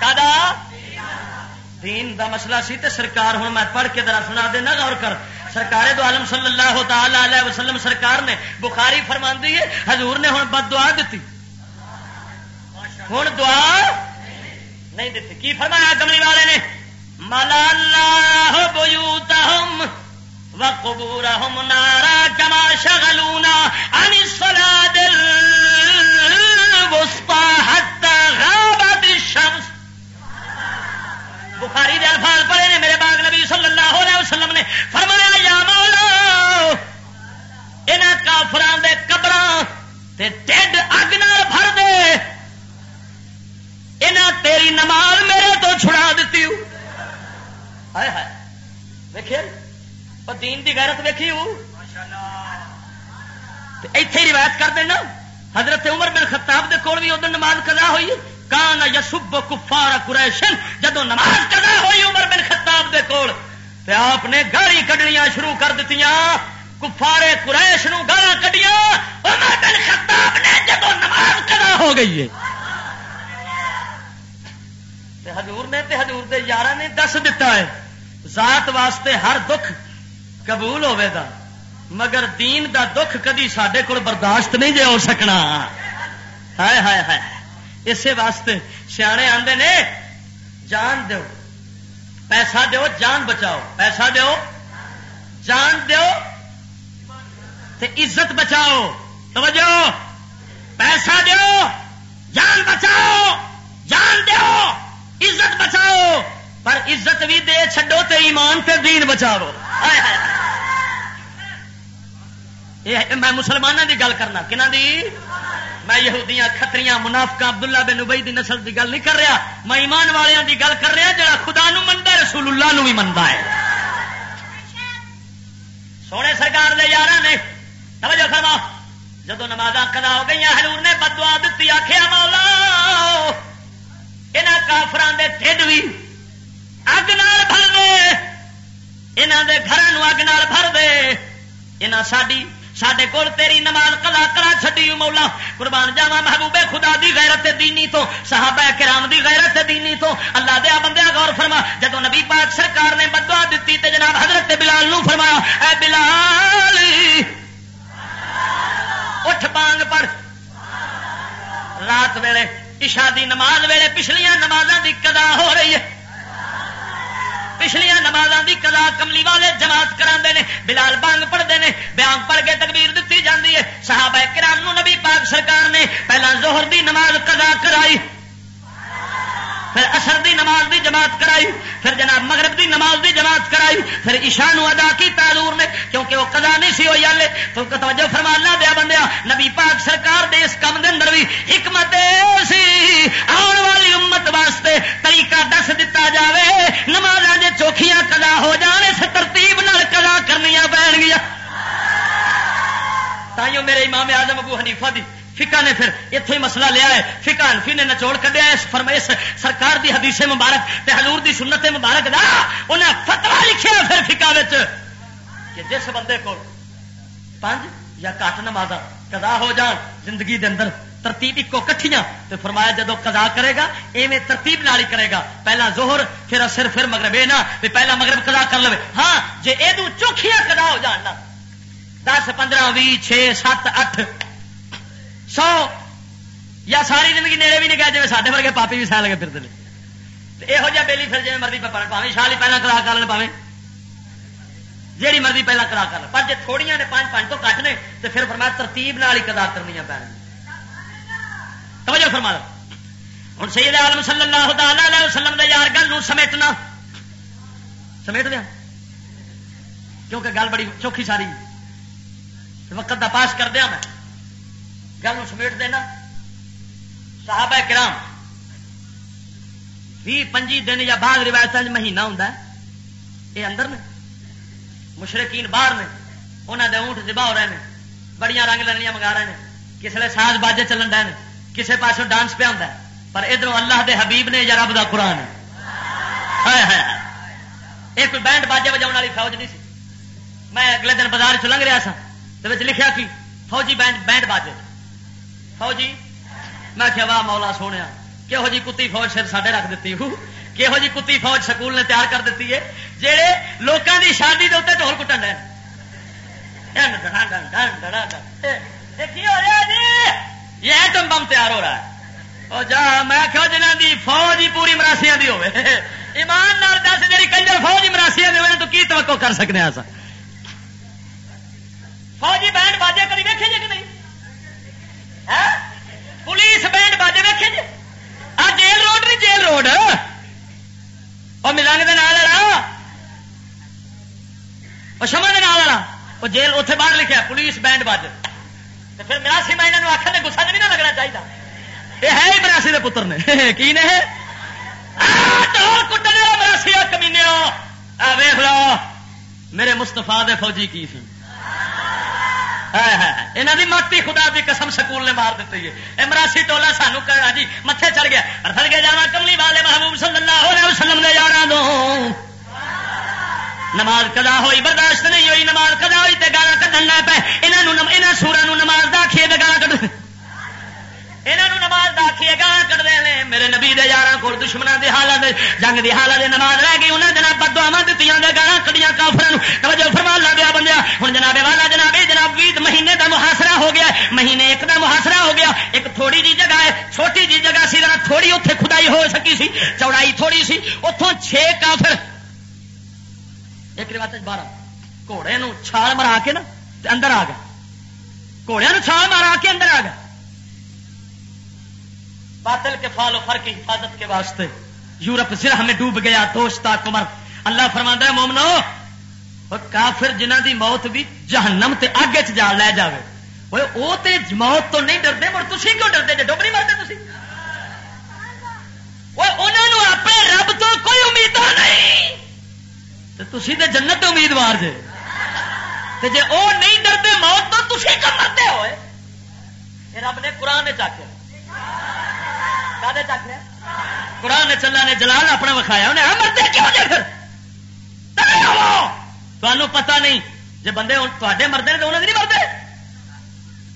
[SPEAKER 2] کدا دین دا مسئلہ سی تے سرکار ہوں میں پڑھ کے ذرا سنا دینا، غور کر۔ سرکار دو عالم صلی اللہ تعالی علیہ وسلم، سرکار نے بخاری فرما ہے، حضور نے ہوں بد دعا دیتی ہوں دعا نہیں دیتے۔ کی فرمایا کملی والے نے؟ ملا اللہ بیوتہم وقبورہم نارا کما شغلونا عن الصلاة الوسطى حتى غابت الشمس۔ بخاری دے الفاظ پڑھے نے میرے باغ نبی صلی اللہ علیہ وسلم نے۔ فرمایا، یا مولا، انہاں کافران دے قبراں تے ٹڈ اگ نال بھر دے۔ یہاں تیری نماز میرے تو چھڑا دیتی دین دی غیرت ویکھی ایتھے روایت کر دینا۔ حضرت عمر بن خطاب دے کول بھی ادھر نماز کدا ہوئی۔ کان یسب کفار قریشن جدو نماز کدا ہوئی عمر بن خطاب دے کول۔ تے آپ نے گاڑی کڈنیاں شروع کر دیتی کفارے قریش نو گالا کڈیاں۔ عمر بن خطاب نے جدو نماز کدا ہو گئی ہے۔ حضور نے تے حضور دے یار نے دس دتا ہے، ذات واسطے ہر دکھ قبول ہوے گا، مگر دین دا دکھ کدی سڈے کو برداشت نہیں جے ہو سکنا۔ ہائے ہائے ہائے۔ اسی واسطے سیانے آندے نے، جان دیو۔ پیسہ دیو، جان بچاؤ۔ پیسہ دیو، جان دیو۔ تے عزت بچاؤ۔ توجہ۔ پیسہ دیو، جان بچاؤ۔ جان دیو۔ عزت بچاؤ، پر عزت بھی دے چڈو تے ایمان تے دین بچاؤ۔ میں مسلمانوں کی گل کرنا کنہ دی؟ میں یہودیاں کتریاں منافقہ عبداللہ بن ابئی دی نسل دی گل نہیں کر رہا۔ میں ایمان والوں دی گل کر رہا، جڑا خدا نو منتا رسول اللہ نو بھی منتا ہے۔ سونے سرکار دے یار نے، توجہ فرما جدو نماز کدا ہو گئی حضور نے بدوا دیتی آخیا مولا یہاں کافران دے ٹھڈ بھی اگ نال بھر دے۔ یہاں دے گھر اگ نال بھر دے۔ یہاں ساری سڈے کول تیری نماز کلا کرا چڈی مولا۔ قربان جاوا محبوبے خدا دی غیرت دینی تو، صحابہ کرام دی غیرت دینی تو۔ اللہ دیا بندے غور فرما جدو نبی پاک سرکار نے بدوا دیتی تے جناب حضرت بلال نو فرمایا، اے بلال! اٹھ بانگ پر رات ویلے عشاء دی نماز ویلے پچھلیاں نمازاں دی قضا ہو رہی ہے۔ پچھلیا نمازاں دی قضا کملی والے جماعت کرا بلال بانگ پڑھتے ہیں بیان پڑھ کے تکبیر دیتی جاتی ہے۔ صحابہ کرام نبی پاک سرکار نے پہلا زہر دی نماز کدا کرائی۔ پھر اثر دی نماز دی جماعت کرائی، پھر جناب مغرب دی نماز دی جماعت کرائی، پھر عشاء نو ادا کی تعلور نے، کیونکہ وہ قضا نہیں سی ہوئی والے تو توجہ فرما اللہ دیا بندیا، نبی پاک سرکار دے اس کام دے اندر بھی حکمت سی۔ آن والی امت واسطے طریقہ دس دتا جاوے نماز دے چوکھیاں قضا ہو جان اس ترتیب نال قضا کرنیاں پہن گیا تائیوں میرے امام اعظم ابو حنیفہ دی فکا نے پھر اتوں ہی مسئلہ لیا ہے۔ فکا انفی نے نچوڑ کھیا اس فرمائش سرکار دی حدیث مبارک تے حضور دی سنت مبارک دا انہیں فتوا لکھیا پھر فکا کہ جس بندے کو پانچ یا کٹ نماز کدا ہو جان زندگی دے اندر ترتیب ایک کٹھیاں تو فرمایا جدو قضا کرے گا ایویں ترتیب نال ہی کرے گا۔ پہلا زہر پھر اثر پھر مغرب یہ نہ پہلا مغرب قضا کر لو ہاں جی یہ چوکھیاں قضا ہو جان نا۔ دس، پندرہ بھی چھ سات، اٹھ۔ سو یا ساری زندگی نیڑے بھی نہیں گیا جی سارے ورگے پاپی بھی سہ لگے پھرتے ہیں یہو جہ بےلی پھر جی مرضی پڑھ پاوے شالی پہلے کرا کر لیں پاوے جیڑی مرضی پہلے کرا کر پر جی تھوڑیاں نے پانچ پانچ تو کٹ نے تو پھر فرمایا ترتیب نال ہی کدا کرنی پی توجہ فرما ہوں سید عالم صلی اللہ تعالی وسلم دے یار گل سمیٹنا سمیٹ دیا کیونکہ گل بڑی چوکھی ساری وقت دا پاس کر دیا میں گل سمیٹ دینا۔ صحابہ کرام، بھی پنجی دن یا بعد روایت مہینہ ہوں یہ اندر نے مشرقین باہر نے انہوں نے اونٹ دبا ہو رہے ہیں بڑی رنگ لڑیاں منگا رہے ہیں کسی نے ساز باجے چلن ڈے کسی پاس ڈانس پہ آتا ہے۔ پر ادھر اللہ دے حبیب نے یا رب دا قرآن ہے۔ یہ کوئی بینڈ باجے بجاؤ والی فوج نہیں سی۔ میں اگلے دن بازار چ لنگ رہا سا لکھا کہ فوجی بینڈ بینڈ باجے۔ فوجی؟ میں کیا واہ مولا سونے کہہو جی کتی فوج سر ساڈے رکھ دیتی کہہو جی کتی فوج سکول نے تیار کر دیتی ہے جہے لوگوں کی شادی کے اتنے ٹول کٹن ڈے یہ ایٹم بم تیار ہو رہا ہے۔ جا، میں کہو جنہ دی فوج ہی پوری مراسیاں دی ہوے ایمان نال دس جی کنجر فوج ہی مراسیاں دی ہوے تو کی توقع کر سکتے ہیں فوجی بینڈ باجے کبھی ویکے جی کہ نہیں؟ ہاں؟ پولیس بینڈ باجے ویکے جی؟ آ جیل روڈ نہیں جیل روڈ۔ وہ ملنگ کے نال والا کے نال وہ جیل اتنے باہر لکھا پولیس بینڈ باجے۔ پھر مراسی میں یہاں آخر گسا نہیں نہ لگنا چاہیے یہ ہے ہی مراسی کے پتر نے۔ کی نے؟ ڈول کٹنے والا مراسی کمینے ویخ لو۔ میرے مستفا دے فوجی کی سن یہاں کی ماتی خدا کی قسم سکول نے مار دیتی ہے امراسی ٹولا سانو جی متے چڑھ گیا سڑ کے جانا کملی والے محبوب صلی اللہ علیہ وسلم نے جانا دو نماز کدا ہوئی برداشت نہیں ہوئی نماز کدا ہوئی تے گالا کھن لے پے یہاں سورا نماز داخیے گالا کٹ یہاں نماز داخیے گانا کٹ دے میرے نبی دے یار کو دشمنوں کی حالت جنگ کی حالت نماز رہ گئی انہیں جناب بدوا دیتی گانا کڑیاں کافر توجہ فرما لا دیا بندہ ہوں جناب والا، جناب جناب بھی مہینے کا محاصرہ ہو گیا مہینے ایک کا محاصرہ ہو گیا، ایک تھوڑی جی جگہ ہے، چھوٹی جی جگہ سی، ذرا تھوڑی اتنے کھدائی ہو سکی سی، چوڑائی تھوڑی سی اتوں چھ کافر۔ ایک روایت بارہ۔ گھوڑے چھال مرا کے نا اندر آ گیا گھوڑے چھال مارا کے اندر آ گیا باطل کے فال و فر کی حفاظت کے واسطے یورپ سر ہمیں ڈوب گیا، دوست کمر۔ اللہ فرما ہے، مومنو اور کافر جنہ دی موت بھی جہنم تے آگے چ جا لے جائے وہ تے موت تو نہیں ڈرتے مر تھی کیوں ڈرتے؟ جی ڈب نہیں مرتے تھی انہوں اپنے رب تو کوئی امید نہیں۔ تھی تو جنت امیدوار جے۔ جی وہ نہیں ڈرتے، موت تو تھی کم مرتے ہوئے؟ اے رب نے قرآن چاہتے قرآن نے چلا نے جلال اپنا وکھایا، انہیں ہاں مرتے کیوں جی پھر؟ تمہیں پتا نہیں جی بندے تے مرد نے تو انہوں نہیں مرتے؟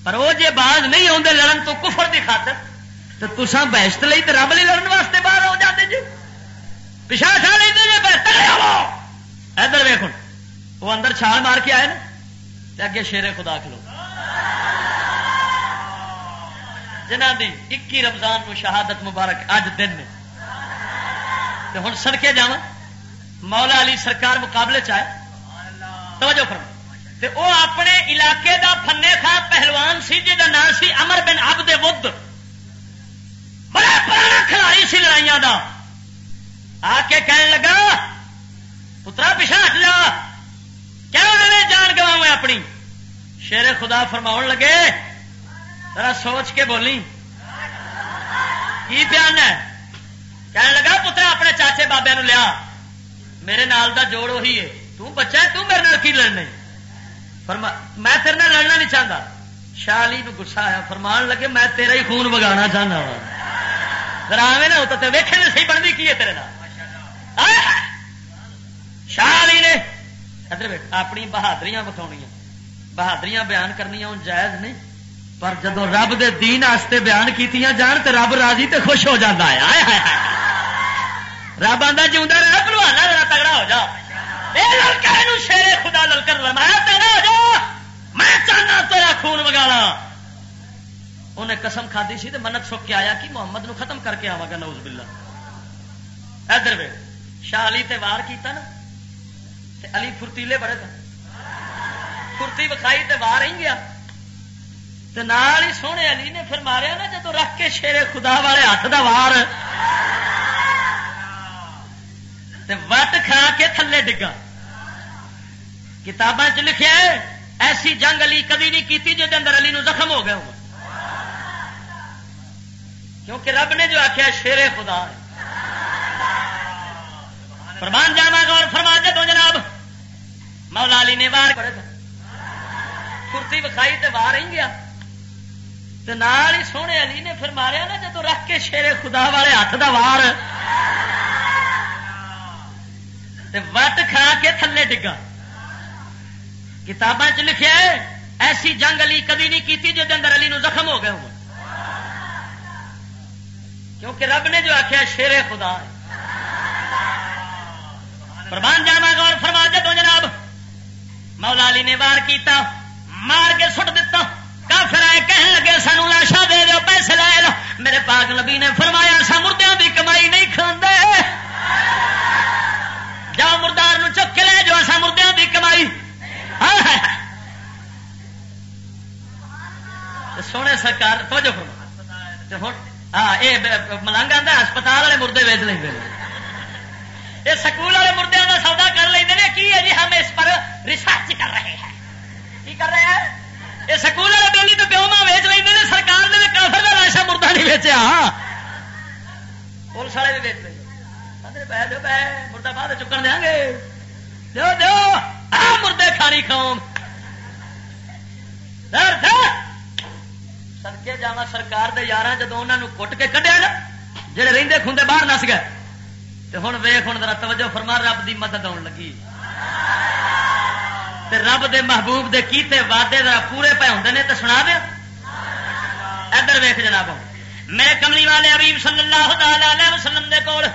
[SPEAKER 2] پر وہ جی باز نہیں آتے لڑن تو کفر کی خاطر، تو تسا بحثت لی تو رب لی لڑن واسطے باہر ہو جاتے جی۔ پچھا کھا لیں جی ادھر ویخ وہ اندر چھال مار کے آئے نا اگے شیرے خدا کھلو۔ جنہ دی اکی رمضان کو شہادت مبارک اج دن میں ہوں سڑکے جا مولا علی سرکار مقابلے چاہے توجہ فرما۔ وہ اپنے علاقے دا فنے خا پہلوان سی جا نام سی امر بن اب دے ود۔ بڑا پرانا کھلاڑی سی لڑائیاں دا۔ آ کے کہنے لگا، پترا پچھا ہٹ جا۔ کیا جان گوا اپنی؟ شیر خدا فرما لگے ذرا سوچ کے بولی۔ کی پیان ہے؟ کہنے لگا، پترا، اپنے چاچے بابے نو لیا۔ میرے نال دا جوڑ وہی ہے۔ تو بچہ ہے، تو میرے نال کی لڑنا فرما، میں تیرے نال لڑنا نہیں چاہتا شاہ علی نو گسا آیا، فرمان لگے، میں تیرا ہی خون بگانا چاہنا وا ذرا آئے نا تو ویکھے صحیح بنتی کی ہے تیرے نال۔ شاہ علی نے، ادھر اپنی بہادریاں بکھاؤنی بہادریاں بیان کرنی جائز نہیں۔ پر جدو رب دے دین آستے بیان کیتیاں جان تو رب راضی تے خوش ہو جاتا ہے۔ رب آتا جیوا رہا پلوانا ذرا تگڑا ہو جا لڑکا شیرے خدا للکر رمایا تگڑا ہو جا میں چاہنا تیرا خون وگالا انہیں قسم کھادی سی تو منت سک کے آیا کہ محمد نو ختم کر کے آوا گا نوز بلا ادھر وے شاہ علی تے وار کیتا نا۔ تے علی فرتیلے بڑے تھا فرتی بکھائی تے وار ہی گیا۔ نال ہی سونے علی نے پھر ماریا نا جدو رکھ کے شیرے خدا والے ہاتھ دا وار وٹ کھا کے تھلے ڈگا کتاباں چ لکھے ایسی جنگ علی کبھی نہیں کی جی اندر علی نو زخم ہو گیا ہو کیونکہ رب نے جو آخیا شیرے خدا فرمان جانا گور فرما دے تو جناب مولا علی نے وار کرے کرتی بکھائی تے وار ہی گیا نال ہی سونے علی نے پھر ماریا نا جدو رکھ کے شیرے خدا والے ہاتھ دا وار وٹ کھا کے تھلے ڈگا کتاباں چ لکھے ایسی جنگ علی کبھی نہیں کی جی اندر علی نو زخم ہو گیا ہو کیونکہ رب نے جو آخیا شیر خدا قربان جانا گور فرما دے تو جناب مولا علی نے وار کیتا مار کے سٹ دیتا کافر آئے کہنے لگے، سانو لاشا دے دو پیسے لائے لو. میرے پاک نبی نے فرمایا، سا مردوں کی کمائی نہیں کھانے جاؤ مردار نو چک کے لے جو سا مردوں کی کمائی سونے سرکار تو جو ہاں یہ ملنگ آتا ہسپتال والے مردے ویچ لیں یہ سکول والے مردے کا سودا کر لیں کی ہے جی ہم اس پر ریسرچ کر رہے ہیں؟ کی کر رہے ہیں؟ یہ سکول والے بیلی تو پیو ماں ویچ لیں نے سرکار نے کافر کا لاشا مردہ نہیں ویچیا پولیس والے بھی ویچ لیں مردہ بعد چکن دیا گے دو دو مردے کھانی کھاؤ سڑکے جا سرکار دے یار جدو انہوں کٹ کے کڈیا نا جہے رہتے کھوندے باہر نس گئے تو ہوں ویخ ہوں ذرا توجہ فرما رب دی مدد آن لگی تے رب دے محبوب دے کیتے وعدے ذرا پورے پے ہوں نے تو سنا دیا ادھر ویخ جناب۔ میرے کملی والے ابھی صلی اللہ تعالی وسلم دے کول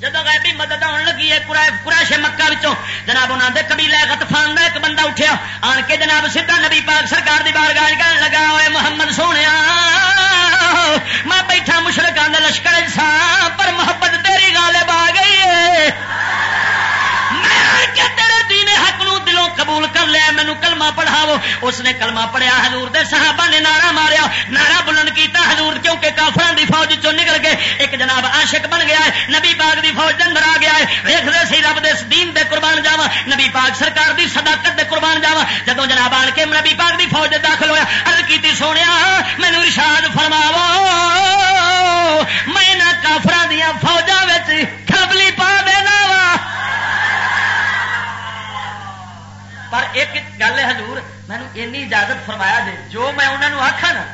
[SPEAKER 2] جب غیبی مدد آن لگی ہے قریش مکہ وچوں، جناب انہوں دے قبیلہ غطفان دا ایک بندہ اٹھیا۔ آن کے جناب سیدھا نبی پاک سرکار دی بارگاہ کہنے لگا اوے محمد سونے میں بیٹھا مشرکاں دے لشکر سا پر محبت تیری غالب آ گئی ہے۔ میں تیرے دین حق نو دلوں قبول کر لیا؟ مینو کلمہ پڑھاو اس نے کلمہ پڑھیا، حضور دے صحابہ نے نعرہ ماریا۔ نعرہ بلند کیتا، حضور کیونکہ کافران دی فوج چو نکل کے ایک جناب عاشق بن گیا ہے، نبی پاک دی فوج دے اندر آ گیا ہے۔ ویخ دے سی رب دے دین دے قربان جاوا نبی پاک سرکار دی صداقت دے قربان جاوا جدو جناب آن کے نبی پاک دی فوج دے داخل ہویا، عرض کیتی سونے مینو ارشاد فرماو میں نہ کافران دیا فوجا کھبلی پا دینا وا۔ پر ایک گل ہے حضور مینو این اجازت فرمایا دے جو میں انہوں آخا نا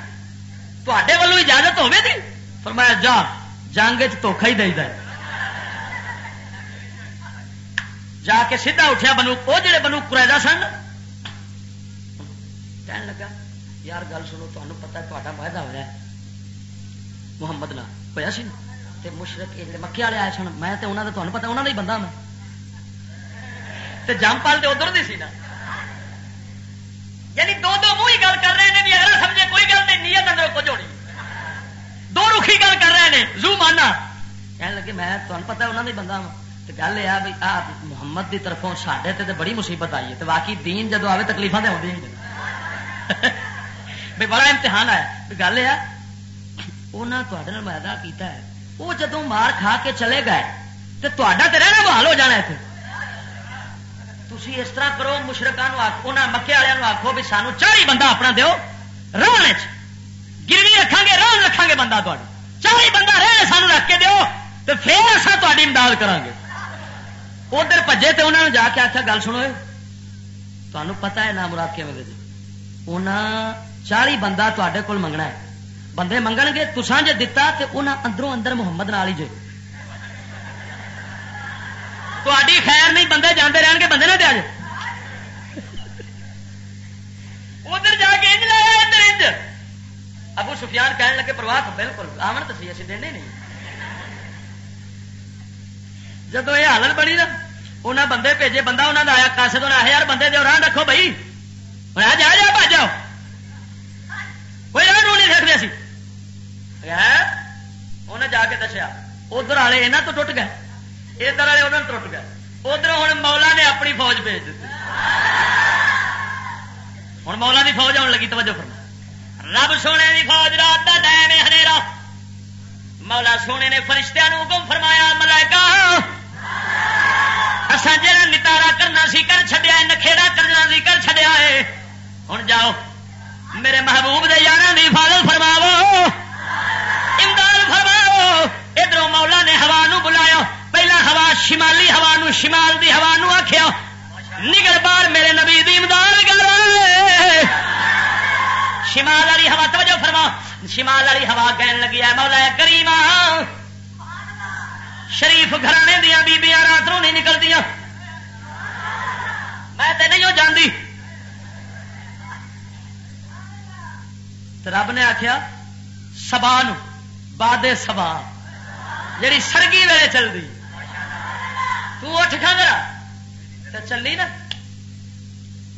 [SPEAKER 2] تے ولو اجازت ہوے دی فرمایا جا جنگ چوکھا ہی دے جا کے سیدھا اٹھیا بنو وہ جڑے بنو قریدا سن کہنے لگا یار گل سنو تمہیں پتا تا معاہدہ ہوا محمد نال ہوا سی تے مشرق جڑے مکے والے آئے سن میں تے انہوں نے تمہیں پتا انہوں نے ہی بندہ میں تے جمپال تے ادھر دی سی نا یعنی دو دو منہ ہی گل کر رہے ہیں بھی اگر سمجھے کوئی گل نہیں، نیت اندر کچھ ہونی دو رخی گل کر رہے ہیں، زو مانا۔ کہنے لگے، میں تمہیں پتا انہوں نے بندہ ہوں گل یہ بھی آ محمد کی طرفوں سڈے تے بڑی مصیبت آئی ہے۔ باقی دین جدو آئے تکلیف تو آدھی بھی بڑا امتحان آیا۔ گل یہ انہیں تے معاہدہ کیتا ہے۔ وہ جدو مار کھا کے چلے گئے، تو تا تو رہنا بحال ہو جانا اتنے تھی اس طرح کرو مشرقوں مکے والوں آخو بھی سانو چالی بندہ اپنا دو رن گروی رکھا گے رن رکھا گے بندہ چالی بندہ رہے سانو رکھ کے دو تو پھر اصل تاری امداد کریں گے ادھر پجے تو انہوں نے جا کے آخیا گل سنو تمہیں پتا ہے نہ مراد کے ملے انہیں چالی بندہ تے کول منگنا ہے۔ بندے منگن گے تسان جی دتا تو انہیں اندروں اندر محمد نال ہی جی تاری خیر نہیں بندے جانے رہن گے بندے نہ دیا ادھر جا کے انج لایا ادھر انج ابو سفیان کہنے لگے پرواہ بالکل آمن تو سی اچھی دینے نہیں جب یہ حالت بنی نا انہیں بندے بھیجے بندہ انہوں نے آیا کاسے تو آیا یار بندے دو راہ رکھو بھائی جا جا بھاج جاؤ کوئی راہ رو نہیں سکتے سی انہیں جا کے دسیا ادھر والے یہاں تو ٹوٹ گئے ادھر والے انہوں ٹوٹ گئے۔ ادھر ہوں مولا نے اپنی فوج بھیج دیتی۔ ہوں مولا کی فوج آن لگی، توجہ کرنا رب سونے کی فوج رات کا ٹائم ہے مولا سونے نے فرشتہ حکم فرمایا، ملائکہ اصا جا نتارا کرنا سی، کر چڈیا نکھےڑا کرنا سی، کر چڈیا ہے۔ ہوں جاؤ، میرے محبوب دے یار کی حفاظت فرماو امداد فرماو ادھر مولا نے ہوا نو بلایا۔ پہلا ہوا شمالی ہوا نو شمال دی ہوا نو آخیا نگل بار میرے نبی دی امداد کر۔ شمال والی ہوا، توجہ فرما شمال والی ہوا کہن لگی ہے، مولا کریم شریف گھرانے دیا بیبیاں رات نو نہیں نکلتی میں تے نہیں ہو جاندی۔ رب نے آخیا سبا نو باد سبا جی سرگی ویلے چلتی تٹھ کھانا تو چلی نا۔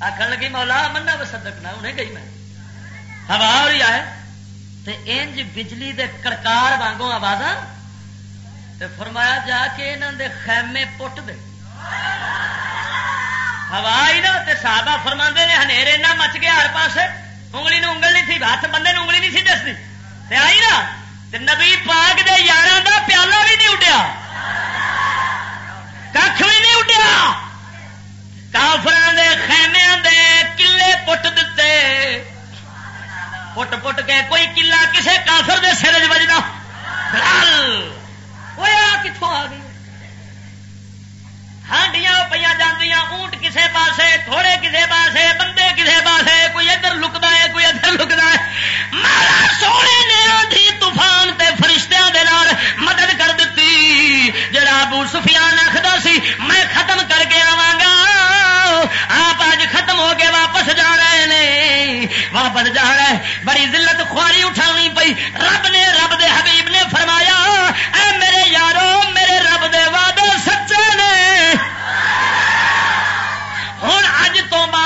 [SPEAKER 2] آخر لگی، مولا منا بسدک نہ، انہیں گئی میں۔ ہوا ہوئی آئے تے انج بجلی دے کڑکار وانگوں آواز فرمایا جا کے انہوں دے خیمے پٹ دے۔ ہوا آئی نا صحابہ فرما نے، ہنیرے نہ مچ گیا ہر پاس انگلی نو انگل نہیں تھی، ہاتھ بندے انگلی نہیں سی دستی آئی نا نبی پاک دے یار دا پیالہ بھی نہیں اڈیا۔ کھ بھی نہیں اڈیا۔ کافر دے خیمے دے کلے پٹ دیتے پٹ پٹ کے کوئی کلا کسے کافر دے سر بجنا کتوں آ گئی۔ ہانڈیاں پہ جی اونٹ کسے پاسے تھوڑے کسے پاسے، بندے کسے پاسے، کوئی ادھر لکتا ہے، کوئی ادھر لکتا ہے۔ مارا سونے نے آدھی طوفان تے فرشتیاں ابو سفیان آخر سی، میں ختم کر کے آواں گا آپ اج ختم ہو کے واپس جا رہے ہیں واپس جا رہے۔ بڑی ذلت خواری اٹھانی پئی۔ رب نے رب دے حبیب نے فرمایا، اے میرے یارو، میرے رب دے وعدے سچے نے۔ ہوں اج تو بعد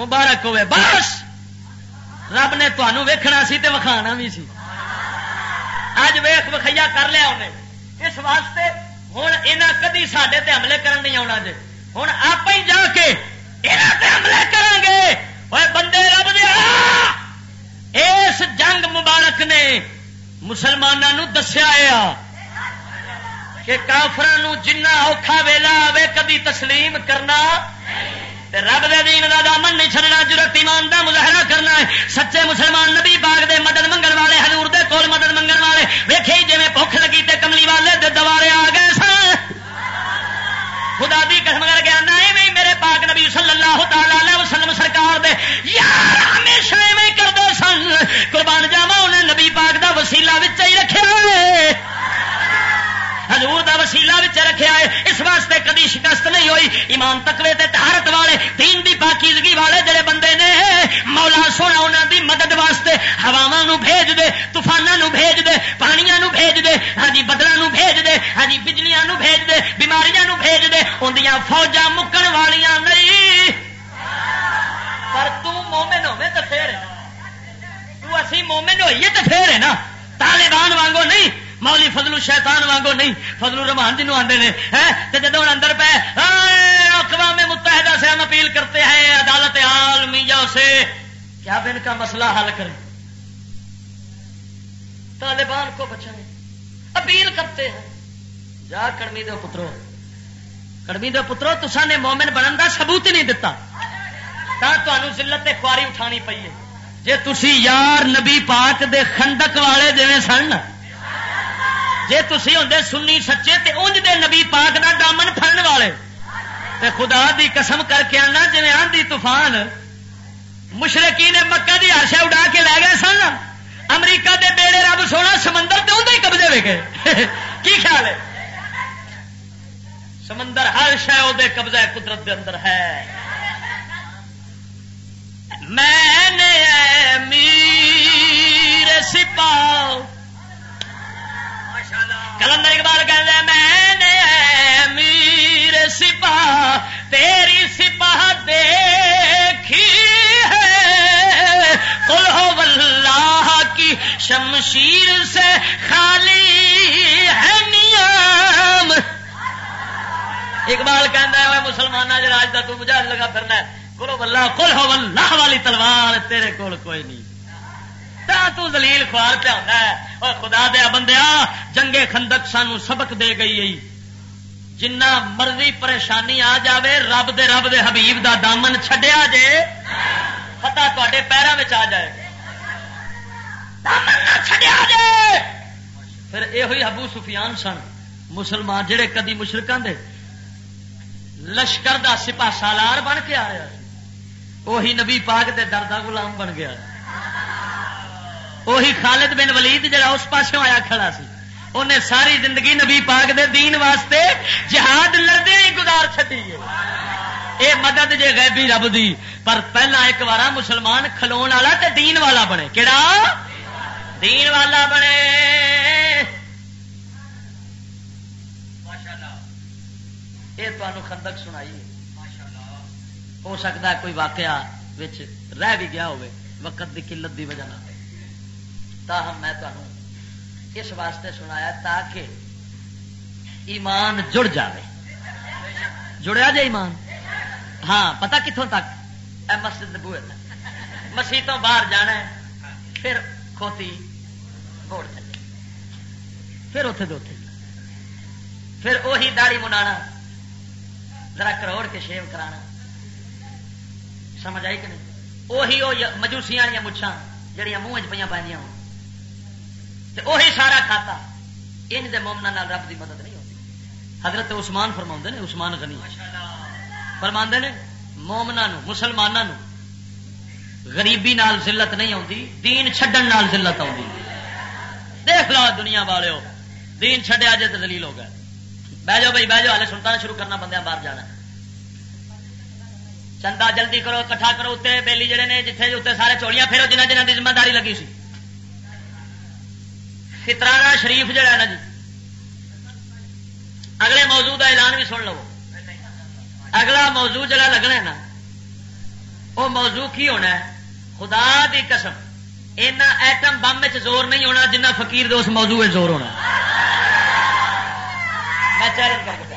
[SPEAKER 2] مبارک ہوئے۔ بس! رب نے تمہوں ویکھنا سی تے وکھانا بھی سی۔ اج ویخ وکھیا کر لیا انہیں۔ اس واسطے ہوں یہاں کدی سڈے تے حملے کرن نہیں آنا جی ہوں آپ ہی جا کے یہاں تے حملے کریں گے بندے رب دیا اس جنگ مبارک نے مسلمانوں دسیا کہ کافران جنہ اوکھا ویلا آئے کدی تسلیم کرنا رب دے دین دا دامن نہیں چڑنا جرت ایمان دا مظاہرہ کرنا ہے۔ سچے مسلمان نبی باغ دے مدد منگل والے، حضور دے کول مدد منگل والے، ویکھے جی بھوک لگی تے کملی والے دے دوارے آ گئے سن۔ خدا دی قسم کر کے آنا ہے میرے پاک نبی صلی اللہ تعالی وسلم سرکار دے۔ یار، ہمیشہ ایویں کرتے سن۔ قربان جاوا انہیں نبی پاک دا وسیلہ ہی رکھا حضور دا ہوئی۔ ایمان تکوے تے تہارت والے، دین دی پاکیزگی والے جڑے بندے نے، مولا سونا انہوں دی مدد واسطے ہواواں بھیج دے طوفانوں بھیج دے، پانیاں نو بھیج دے ہاں جی بدلوں بھیج دے ہاں جی بجلیاں نو بھیج دے، بیماریاں نو بھیج دے اندیاں فوجاں مکن والیاں نہیں۔ پر تو مومن ہوے تو پھر۔ تو اسی مومن ہوئیے تو پھر ہے نا۔ طالبان وانگو نہیں۔ مولی فضلو شیطان وانگو نہیں فضلو رحمان جنوب آتے ہیں؟ جب اندر پہ اقوام متحدہ سے ہم اپیل کرتے ہیں، عدالت عالمیہ سے، کیا ان کا مسئلہ حل کریں؟ طالبان کو بچائیں۔ اپیل کرتے ہیں۔ جا کڑمی دو پترو، کڑمی دو پترو تسا نے مومن بننے کا سبوت ہی نہیں دتا۔ تمہیں ضلعت خواری اٹھانی پی ہے۔ جی تھی یار نبی پاک دے خندق والے جی سن جی تھی ہوں سنی سچے تے انج دے نبی پاک دا دامن پھڑن والے، تے خدا دی قسم کر کے آنا جی آندھی طوفان مشرقی نے مکہ دی ہرشا اڈا کے لے گئے سن، امریکہ دے بیڑے رب سونا سمندر تے ہی قبضے وے گئے کی خیال ہے؟ سمندر ہر شہ وہ قبضہ قدرت دے اندر ہے۔ میں نے میر سپاہ کلندر اقبال کہ میں نے میر سپاہ، تیری سپاہ دیکھی ہے۔ کل ہو واللہ کی شمشیر سے خالی ہے نیام۔ اقبال کہہ ہے مسلمان جراج جی کا تو مجھے لگا پھرنا کلو بلا کل ہو اللہ والی تلوار، تیرے کول کوئی نہیں۔ تو دلیل خوار پہ ہوتا ہے اور خدا دیا بندیا جنگے خندق سانو سبق دے گئی جنہ مرضی پریشانی آ جاوے، رب دے رب دے حبیب دا دامن چھڈیا جے فتح تے پیروں میں آ جائے۔ دامن چھڈیا جے۔ پھر یہ ہوئی ابو سفیان سن، مسلمان جڑے کدی مشرقہ دے، لشکر دا سپاہ سالار بن کے آیا۔ وہی نبی پاک دے دردہ غلام بن گیا۔ وہی خالد بن ولید جڑا اس پاسوں آیا کھڑا سی۔ انہیں ساری زندگی نبی پاک دے دین واسطے جہاد لڑدے ہی گزار چٹی اے مدد جے غیبی رب دی۔ پر پہلا ایک بار مسلمان کھلو والا تے دین والا بنے۔ کہڑا دین والا بنے۔ یہ خندق سنائی ہو سکتا ہے کوئی واقعہ رہ بھی گیا ہوئے۔ وقت کی قلت کی وجہ تاہم میں تمہیں اس واسطے سنایا تاکہ ایمان جڑ جائے جڑیا جائے ایمان ہاں پتا کتوں تک اے مسجد بوئے مسیح تو باہر جانا ہے پھر کھوتی بوڑ چلے پھر اتے دوتے پھر وہی داڑی منا ذرا کروڑ کے شیو کرانا سمجھ آئی کہ نہیں وہی وہ مجوسیاں مچھا جہیا منہ چ پہ پہ ہو وہی سارا کھاتا۔ ان دے مومنا رب دی مدد نہیں ہوتی۔ حضرت عثمان فرما نے، عثمان غنی۔ فرما نے مومنا مسلمانوں غریبی نال ذلت نہیں آتی دین چھڈن نال ذلت آتی دیکھ لو دنیا والے دین چھڈیا جے تو دلیل ہو گئے بہ جاؤ بھائی، بہ جاؤ ہلے سلطان شروع کرنا بندے باہر جانا۔ چندہ جلدی کرو، کٹھا کرو، اتنے بیلی جڑے نے جتنے اتنے سارے چوڑیاں پھرو جنہ جنہ کی ذمہ داری لگی سی۔ فطرانہ شریف جڑا نا جی۔ اگلے موضوع کا اعلان بھی سن لو۔ اگلا موضوع جڑا لگنا ہے نا، وہ موضوع کی ہونا ہے؟ خدا دی قسم، اینا ایٹم بم زور نہیں ہونا، جنہ فقیر دے اس موضوع زور ہونا۔ میں چیلنج کر کے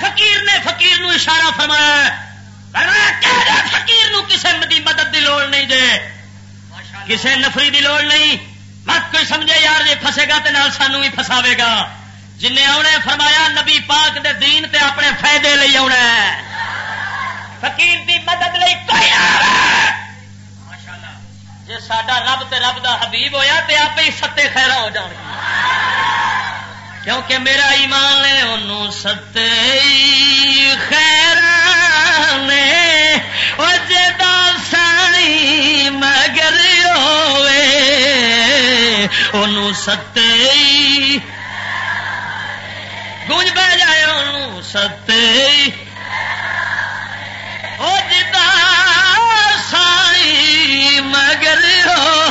[SPEAKER 2] فقیر نے فقیر نو اشارہ فرمایا فقیر نو کسی دی مدد دی لوڑ نہیں دے۔ کسی نفری دی لوڑ نہیں۔ مت کوئی سمجھے یار جی فسے گا تو سانو بھی فساوے گا۔ جن آنے فرمایا نبی پاک دے دین تے اپنے فائدے لئی آنا فقیر دی مدد لئی کوئی جی سڈا رب تے رب دا حبیب ہویا تے آپ ہی ستے خیرا ہو جان کیونکہ میرا ایمان ہے ان ست خیر جدا سائی مگر ہوئے ست گونج بہ جائے ان ست او سائی مگر ہو